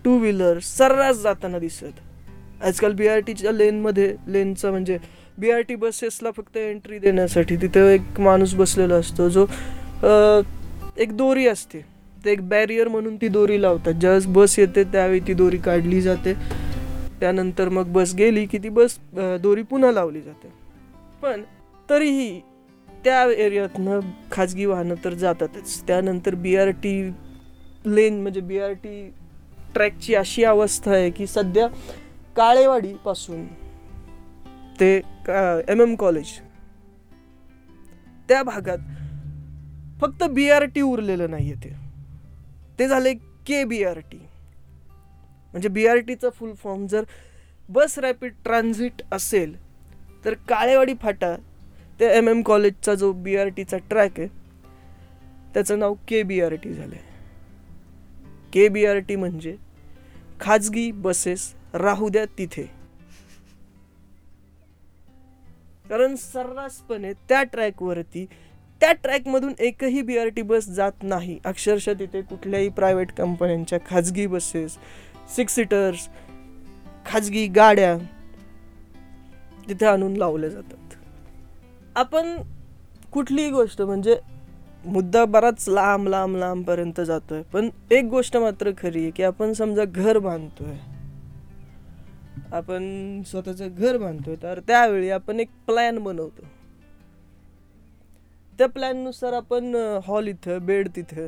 Speaker 1: टू व्हीलर्स सर्रास जाताना दिसत. आजकाल बी आर टीच्या लेनमध्ये लेनचं म्हणजे बी आर टी बसेसला फक्त एंट्री देण्यासाठी तिथं एक माणूस बसलेला असतो जो एक दोरी असते. ते एक बॅरियर म्हणून ती दोरी लावतात. ज्यावेळेस बस येते त्यावेळी ती दोरी काढली जाते. त्यानंतर मग बस गेली की ती बस दोरी पुन्हा लावली जाते. पण तरीही त्या एरियातनं खाजगी वाहनं तर जातातच. त्यानंतर बी आर टी लेन म्हणजे बी आर टी ट्रॅकची अशी अवस्था आहे की सध्या काळेवाडीपासून ते एम एम कॉलेज त्या भागात फक्त बी आर टी उरलेलं नाही आहे ते. ते झाले के बी आर टी म्हणजे बी आर टीचा फुल फॉर्म जर बस रॅपिड ट्रान्झिट असेल तर काळेवाडी फाटा ते एम एम कॉलेजचा जो बी आर टीचा ट्रॅक आहे त्याचं नाव के बी आर टी झालं आहे के बी आर टी म्हणजे खाजगी बसेस राहू द्या तिथे. कारण सर्रासपणे त्या ट्रॅकवरती त्या ट्रॅकमधून एकही बी आर टी बस जात नाही. अक्षरशः तिथे कुठल्याही प्रायव्हेट कंपन्यांच्या खाजगी बसेस सिक्स सीटर्स खाजगी गाड्या तिथे आणून लावल्या जातात. आपण कुठलीही गोष्ट म्हणजे मुद्दा बराच लांब लांब लांबपर्यंत जातोय. पण एक गोष्ट मात्र खरी आहे की आपण समजा घर बांधतोय. आपण स्वतःचं घर बांधतोय तर त्यावेळी आपण एक प्लॅन बनवतो. त्या प्लॅननुसार आपण हॉल इथं बेड तिथं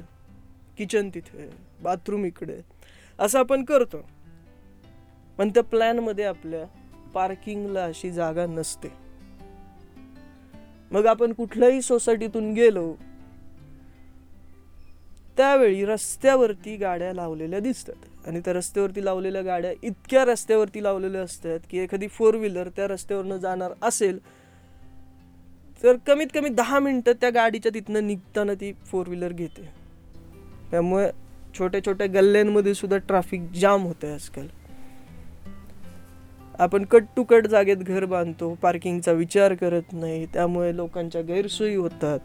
Speaker 1: किचन तिथे बाथरूम इकडे असं आपण करतो. पण त्या प्लॅनमध्ये आपल्या पार्किंगला अशी जागा नसते. मग आपण कुठल्याही सोसायटीतून गेलो त्यावेळी रस्त्यावरती गाड्या लावलेल्या दिसतात. आणि त्या रस्त्यावरती लावलेल्या गाड्या इतक्या रस्त्यावरती लावलेल्या असतात की एखादी फोर व्हीलर त्या रस्त्यावरनं जाणार असेल तर कमीत कमी दहा मिनटं त्या गाडीच्या तिथनं निघताना ती फोर व्हीलर घेते. त्यामुळे छोट्या छोट्या गल्ल्यांमध्ये सुद्धा ट्रॅफिक जाम होतं आजकाल. आपण कट टू कट जागेत घर बांधतो पार्किंगचा विचार करत नाही त्यामुळे लोकांच्या गैरसोयी होतात.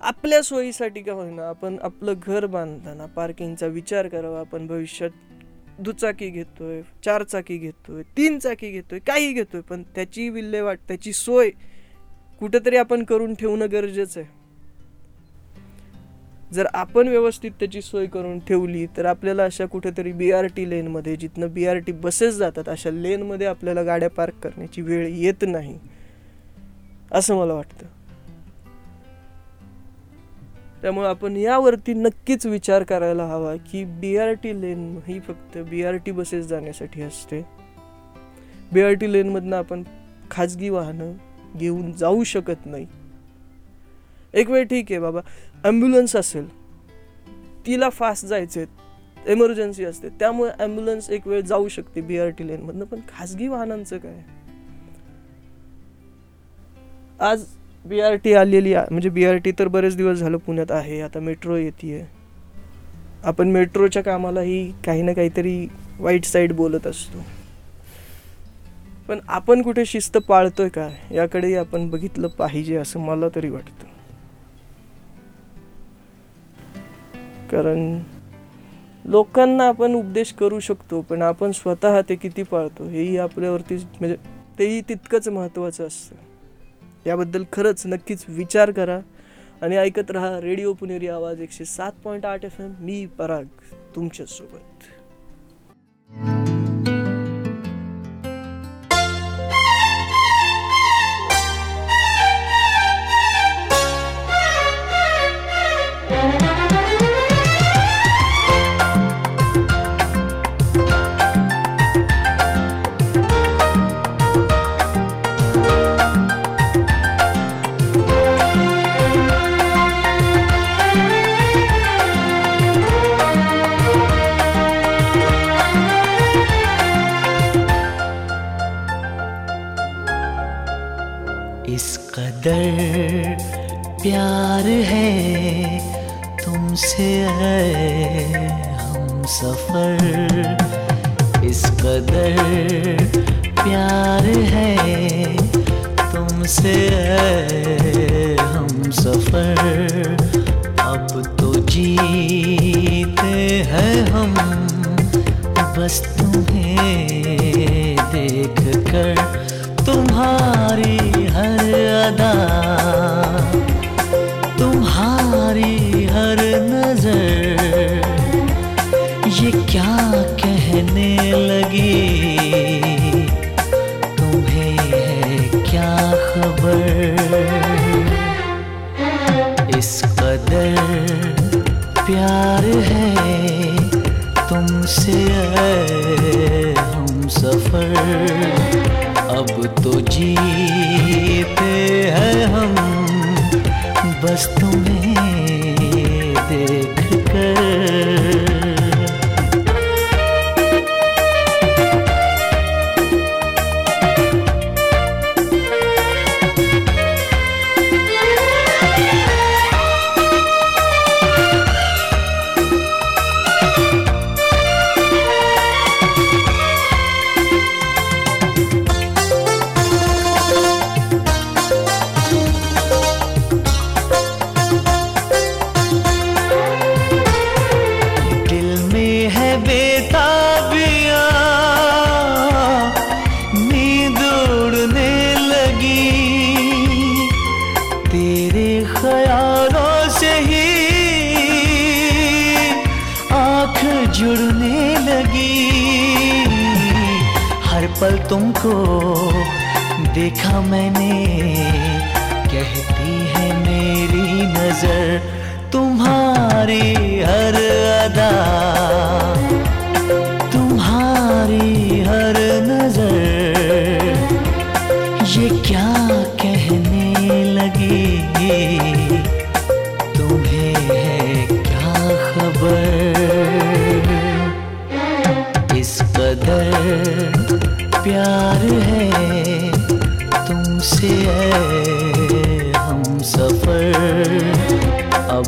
Speaker 1: आपल्या सोयीसाठी का होईना आपण आपलं घर बांधताना पार्किंगचा विचार करावा आपण भविष्यात दुचाकी घेतोय चार चाकी घेतोय तीन चाकी घेतोय काही घेतोय पण त्याची विल्हेवाट त्याची सोय कुठेतरी आपण करून ठेवणं गरजेचं आहे. जर आपण व्यवस्थित त्याची सोय करून ठेवली तर आपल्याला अशा कुठेतरी बी आर टी लेनमध्ये जिथनं बी आर टी बसेस जातात अशा लेनमध्ये आपल्याला गाड्या पार्क करण्याची वेळ येत नाही असं मला वाटतं. त्यामुळे आपण यावरती नक्कीच विचार करायला हवा की बी आर टी लेन ही फक्त बी आर टी बसेस जाण्यासाठी असते. बी आर टी लेनमधनं आपण खाजगी वाहनं घेऊन जाऊ शकत नाही. एक वेळ ठीक आहे बाबा ॲम्ब्युलन्स असेल तिला फास्ट जायचे एमर्जन्सी असते त्यामुळे ॲम्ब्युलन्स एक वेळ जाऊ शकते बी आर टी लेनमधनं पण खाजगी वाहनांचं काय? आज बी आर टी आलेली आहे म्हणजे बी आर टी तर बरेच दिवस झालं पुण्यात आहे. आता मेट्रो येते आपण मेट्रोच्या कामालाही काही ना काहीतरी वाईट साईड बोलत असतो. पण आपण कुठे शिस्त पाळतोय का? याकडेही आपण बघितलं पाहिजे असं मला तरी वाटतं. कारण लोकांना आपण उपदेश करू शकतो पण आपण स्वतः ते किती पाळतो हेही आपल्यावरती म्हणजे तेही तितकंच महत्त्वाचं असतं. याबद्दल खरंच नक्कीच विचार करा आणि ऐकत रहा रेडिओ पुणेरी आवाज एकशे सात पॉईंट आठ एफ एम मी पराग तुमच्यासोबत.
Speaker 15: कदर प्यार है तुमसे हम सफ़र। इस कदर प्यार है तुमसे हम सफ़र। अब तो जीते हैं हम, बस तुम्हें देख कर तुम्हारी हर अदा, तुम्हारी हर नज़र, ये क्या कहने लगी? तुम्हें है क्या खबर? इस कदर प्यार है तुमसे सफ़र अब तो जीते हैं हम। बस तुम्हें देख कर तुमको देखा मैंने कहती है मेरी नज़र तुम्हारी हर अदा।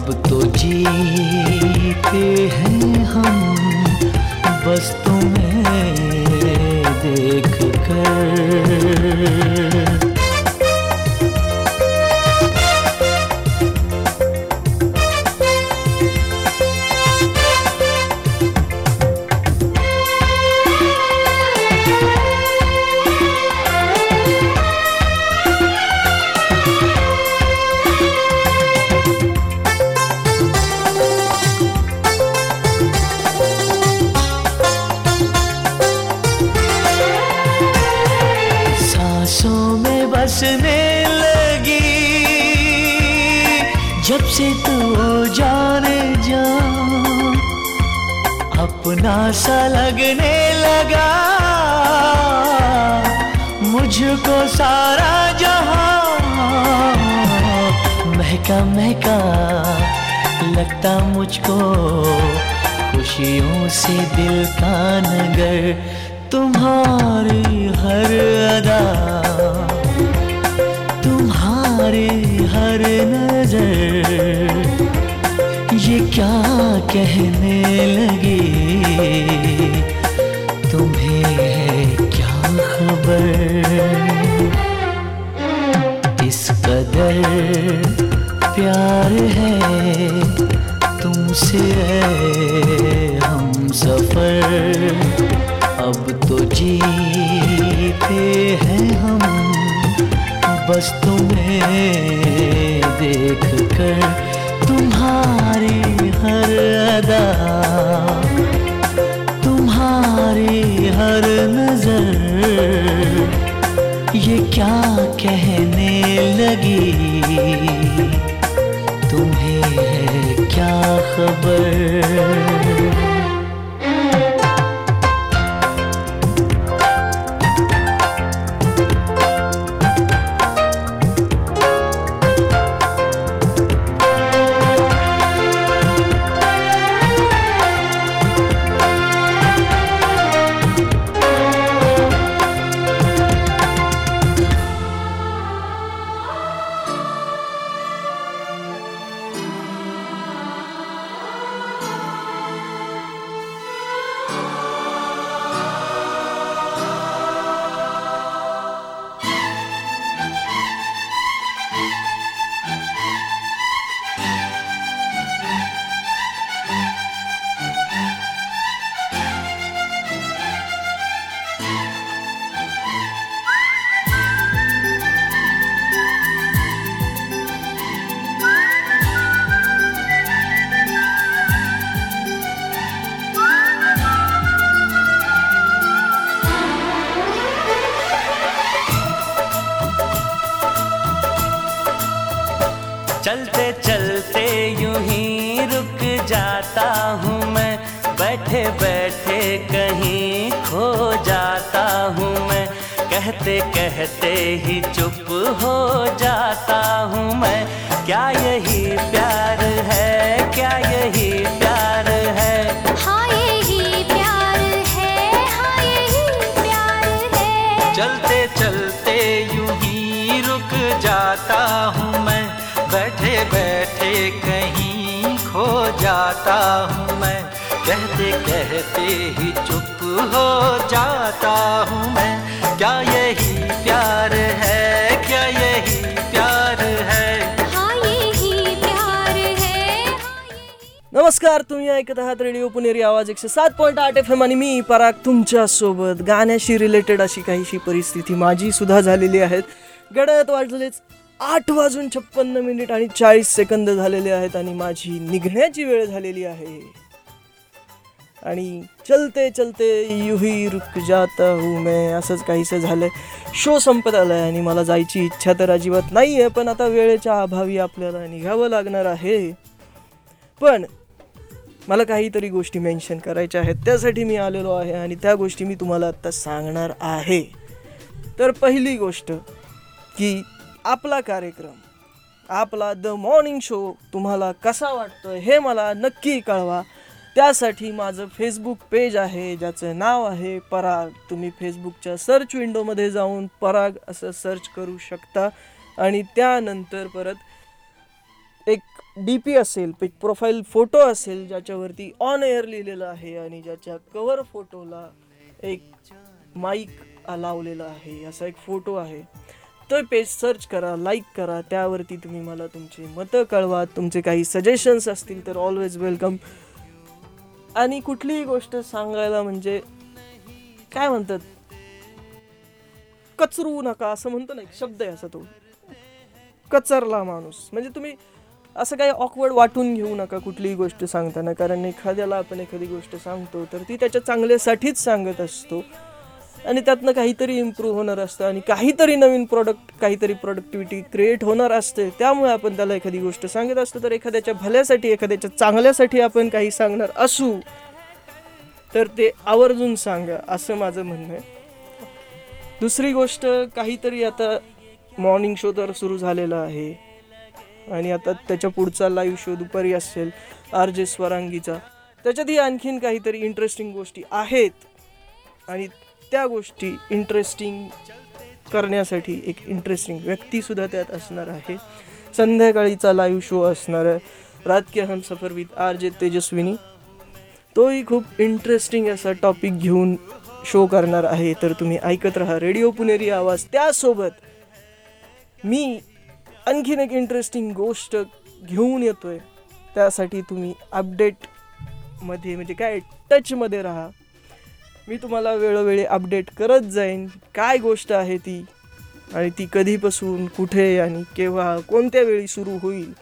Speaker 15: अब तो जीते हैं। लगता मुझको। खुशियों से दिल का नगर तुम्हारी हर अदा। तुम्हारी हर नज़र। ये क्या कहने लगी? तुम्हें है क्या खबर? इस कदर प्यार है? तुमसे है हम सफ़र अब तो जीते हैं हम। बस तुम्हें देख कर तुम्हारी हर अदा, तुम्हारी हर नज़र, ये क्या कहने लगी? क्या खबर? बैठे कहीं खो जाता हूँ मैं। कहते कहते ही चुप हो जाता हूँ मैं। क्या यही प्यार है? क्या यही प्यार है?
Speaker 2: हाँ यही प्यार है।
Speaker 1: नमस्कार तुम्ही ऐकत आहात रेडिओ पुणेरी आवाज एकशे सात पॉईंट आठ एफ एम आणि मी पराग तुमच्यासोबत गाण्याशी रिलेटेड अशी काहीशी परिस्थिती माझी सुद्धा झालेली आहेत. गडत वाजलेच. आठ वाजून छप्पन्न मिनिट आणि चाळीस सेकंद झालेले आहेत आणि माझी निघण्याची वेळ झालेली आहे. आणि चलते चलते युही रुक जाता हू मैं. असंच काहीसं झालंय. शो संपत आलाय आणि मला जायची इच्छा तर अजिबात नाही आहे पण आता वेळेच्या अभावी आपल्याला निघावं लागणार आहे. पण मला काहीतरी गोष्टी मेन्शन करायच्या आहेत. त्यासाठी मी आलेलो आहे आणि त्या गोष्टी मी तुम्हाला आत्ता सांगणार आहे. तर पहिली गोष्ट की आपला कार्यक्रम आपला द मॉर्निंग शो तुम्हाला कसा वाटतोय हे मला नक्की कळवा. त्यासाठी माझं फेसबुक पेज आहे ज्याचं नाव आहे पराग. तुम्ही फेसबुकच्या सर्च विंडोमध्ये जाऊन पराग असं सर्च करू शकता. आणि त्यानंतर परत एक डी पी असेल एक प्रोफाईल फोटो असेल ज्याच्यावरती ऑन एअर लिहिलेलं आहे आणि ज्याच्या कवर फोटोला एक माईक लावलेला आहे. असा एक फोटो आहे. तो पेज सर्च करा लाईक करा. त्यावरती तुम्ही मला तुमची मतं कळवा. तुमचे काही सजेशन्स असतील तर ऑलवेज वेलकम आणि कुठलीही गोष्ट सांगायला म्हणजे काय म्हणतात? कचरू नका असं म्हणतो ना एक शब्द आहे असा तो. कचरला माणूस. म्हणजे तुम्ही असं काही ऑकवर्ड वाटून घेऊ नका कुठलीही गोष्ट सांगताना. कारण एखाद्याला आपण एखादी गोष्ट सांगतो तर ती त्याच्या चांगल्यासाठीच सांगत असतो. आणि त्यातनं काहीतरी इम्प्रूव्ह होणार असतं आणि काहीतरी नवीन प्रॉडक्ट काहीतरी प्रोडक्टिव्हिटी क्रिएट होणार असते. त्यामुळे आपण त्याला एखादी गोष्ट सांगत असतो. तर एखाद्याच्या भल्यासाठी एखाद्याच्या चांगल्यासाठी आपण काही सांगणार असू तर ते आवर्जून सांगा असं माझं म्हणणं आहे. दुसरी गोष्ट काहीतरी आता मॉर्निंग शो तर सुरू झालेला आहे. आणि आता त्याच्या पुढचा लाईव्ह शो दुपारी असेल आर जे स्वरांगीचा. त्याच्यातही आणखीन काहीतरी इंटरेस्टिंग गोष्टी आहेत. आणि त्या गोष्टी इंटरेस्टिंग करण्यासाठी एक इंटरेस्टिंग व्यक्तीसुद्धा त्यात असणार आहे. संध्याकाळीचा लाईव्ह शो असणार आहे. रात के हम सफर विथ आर जे तेजस्विनी. तोही खूप इंटरेस्टिंग असा टॉपिक घेऊन शो करणार आहे. तर तुम्ही ऐकत राहा रेडिओ पुणेरी आवाज. त्यासोबत मी आणखीन एक इंटरेस्टिंग गोष्ट घेऊन येतोय. त्यासाठी तुम्ही अपडेटमध्ये म्हणजे काय टचमध्ये राहा. मी तुम्हाला वेळोवेळी अपडेट करत जाईन काय गोष्ट आहे ती. आणि ती कधीपासून कुठे आणि केव्हा कोणत्या वेळी सुरू होईल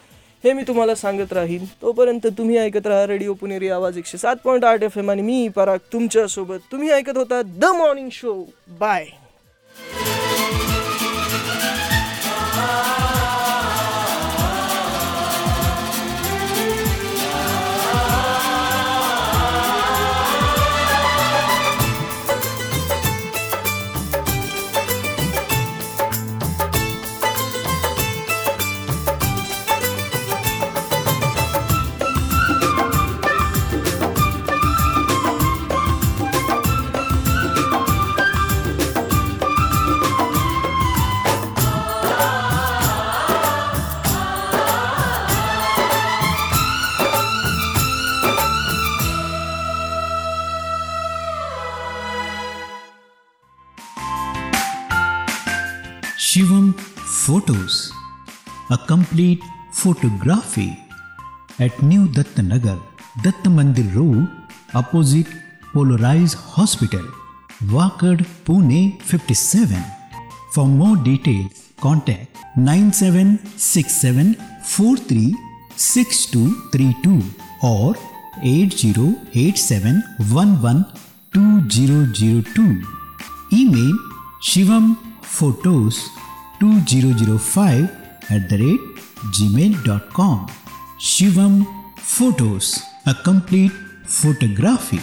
Speaker 1: हे मी तुम्हाला सांगत राहीन. तोपर्यंत तुम्ही ऐकत राहा रेडिओ पुणेरी आवाज एकशे सात पॉईंट आठ एफ एम आणि मी पराग तुमच्यासोबत. तुम्ही ऐकत होता the morning show by
Speaker 9: Photos, a complete photography at New Dattanagar, Datta Mandir Road, opposite Polarized Hospital, Wakad, Pune 57. For more details, contact 9767436232 or 8087112002. Email shivam photos 2005 at the rate gmail.com shivam photos a complete photography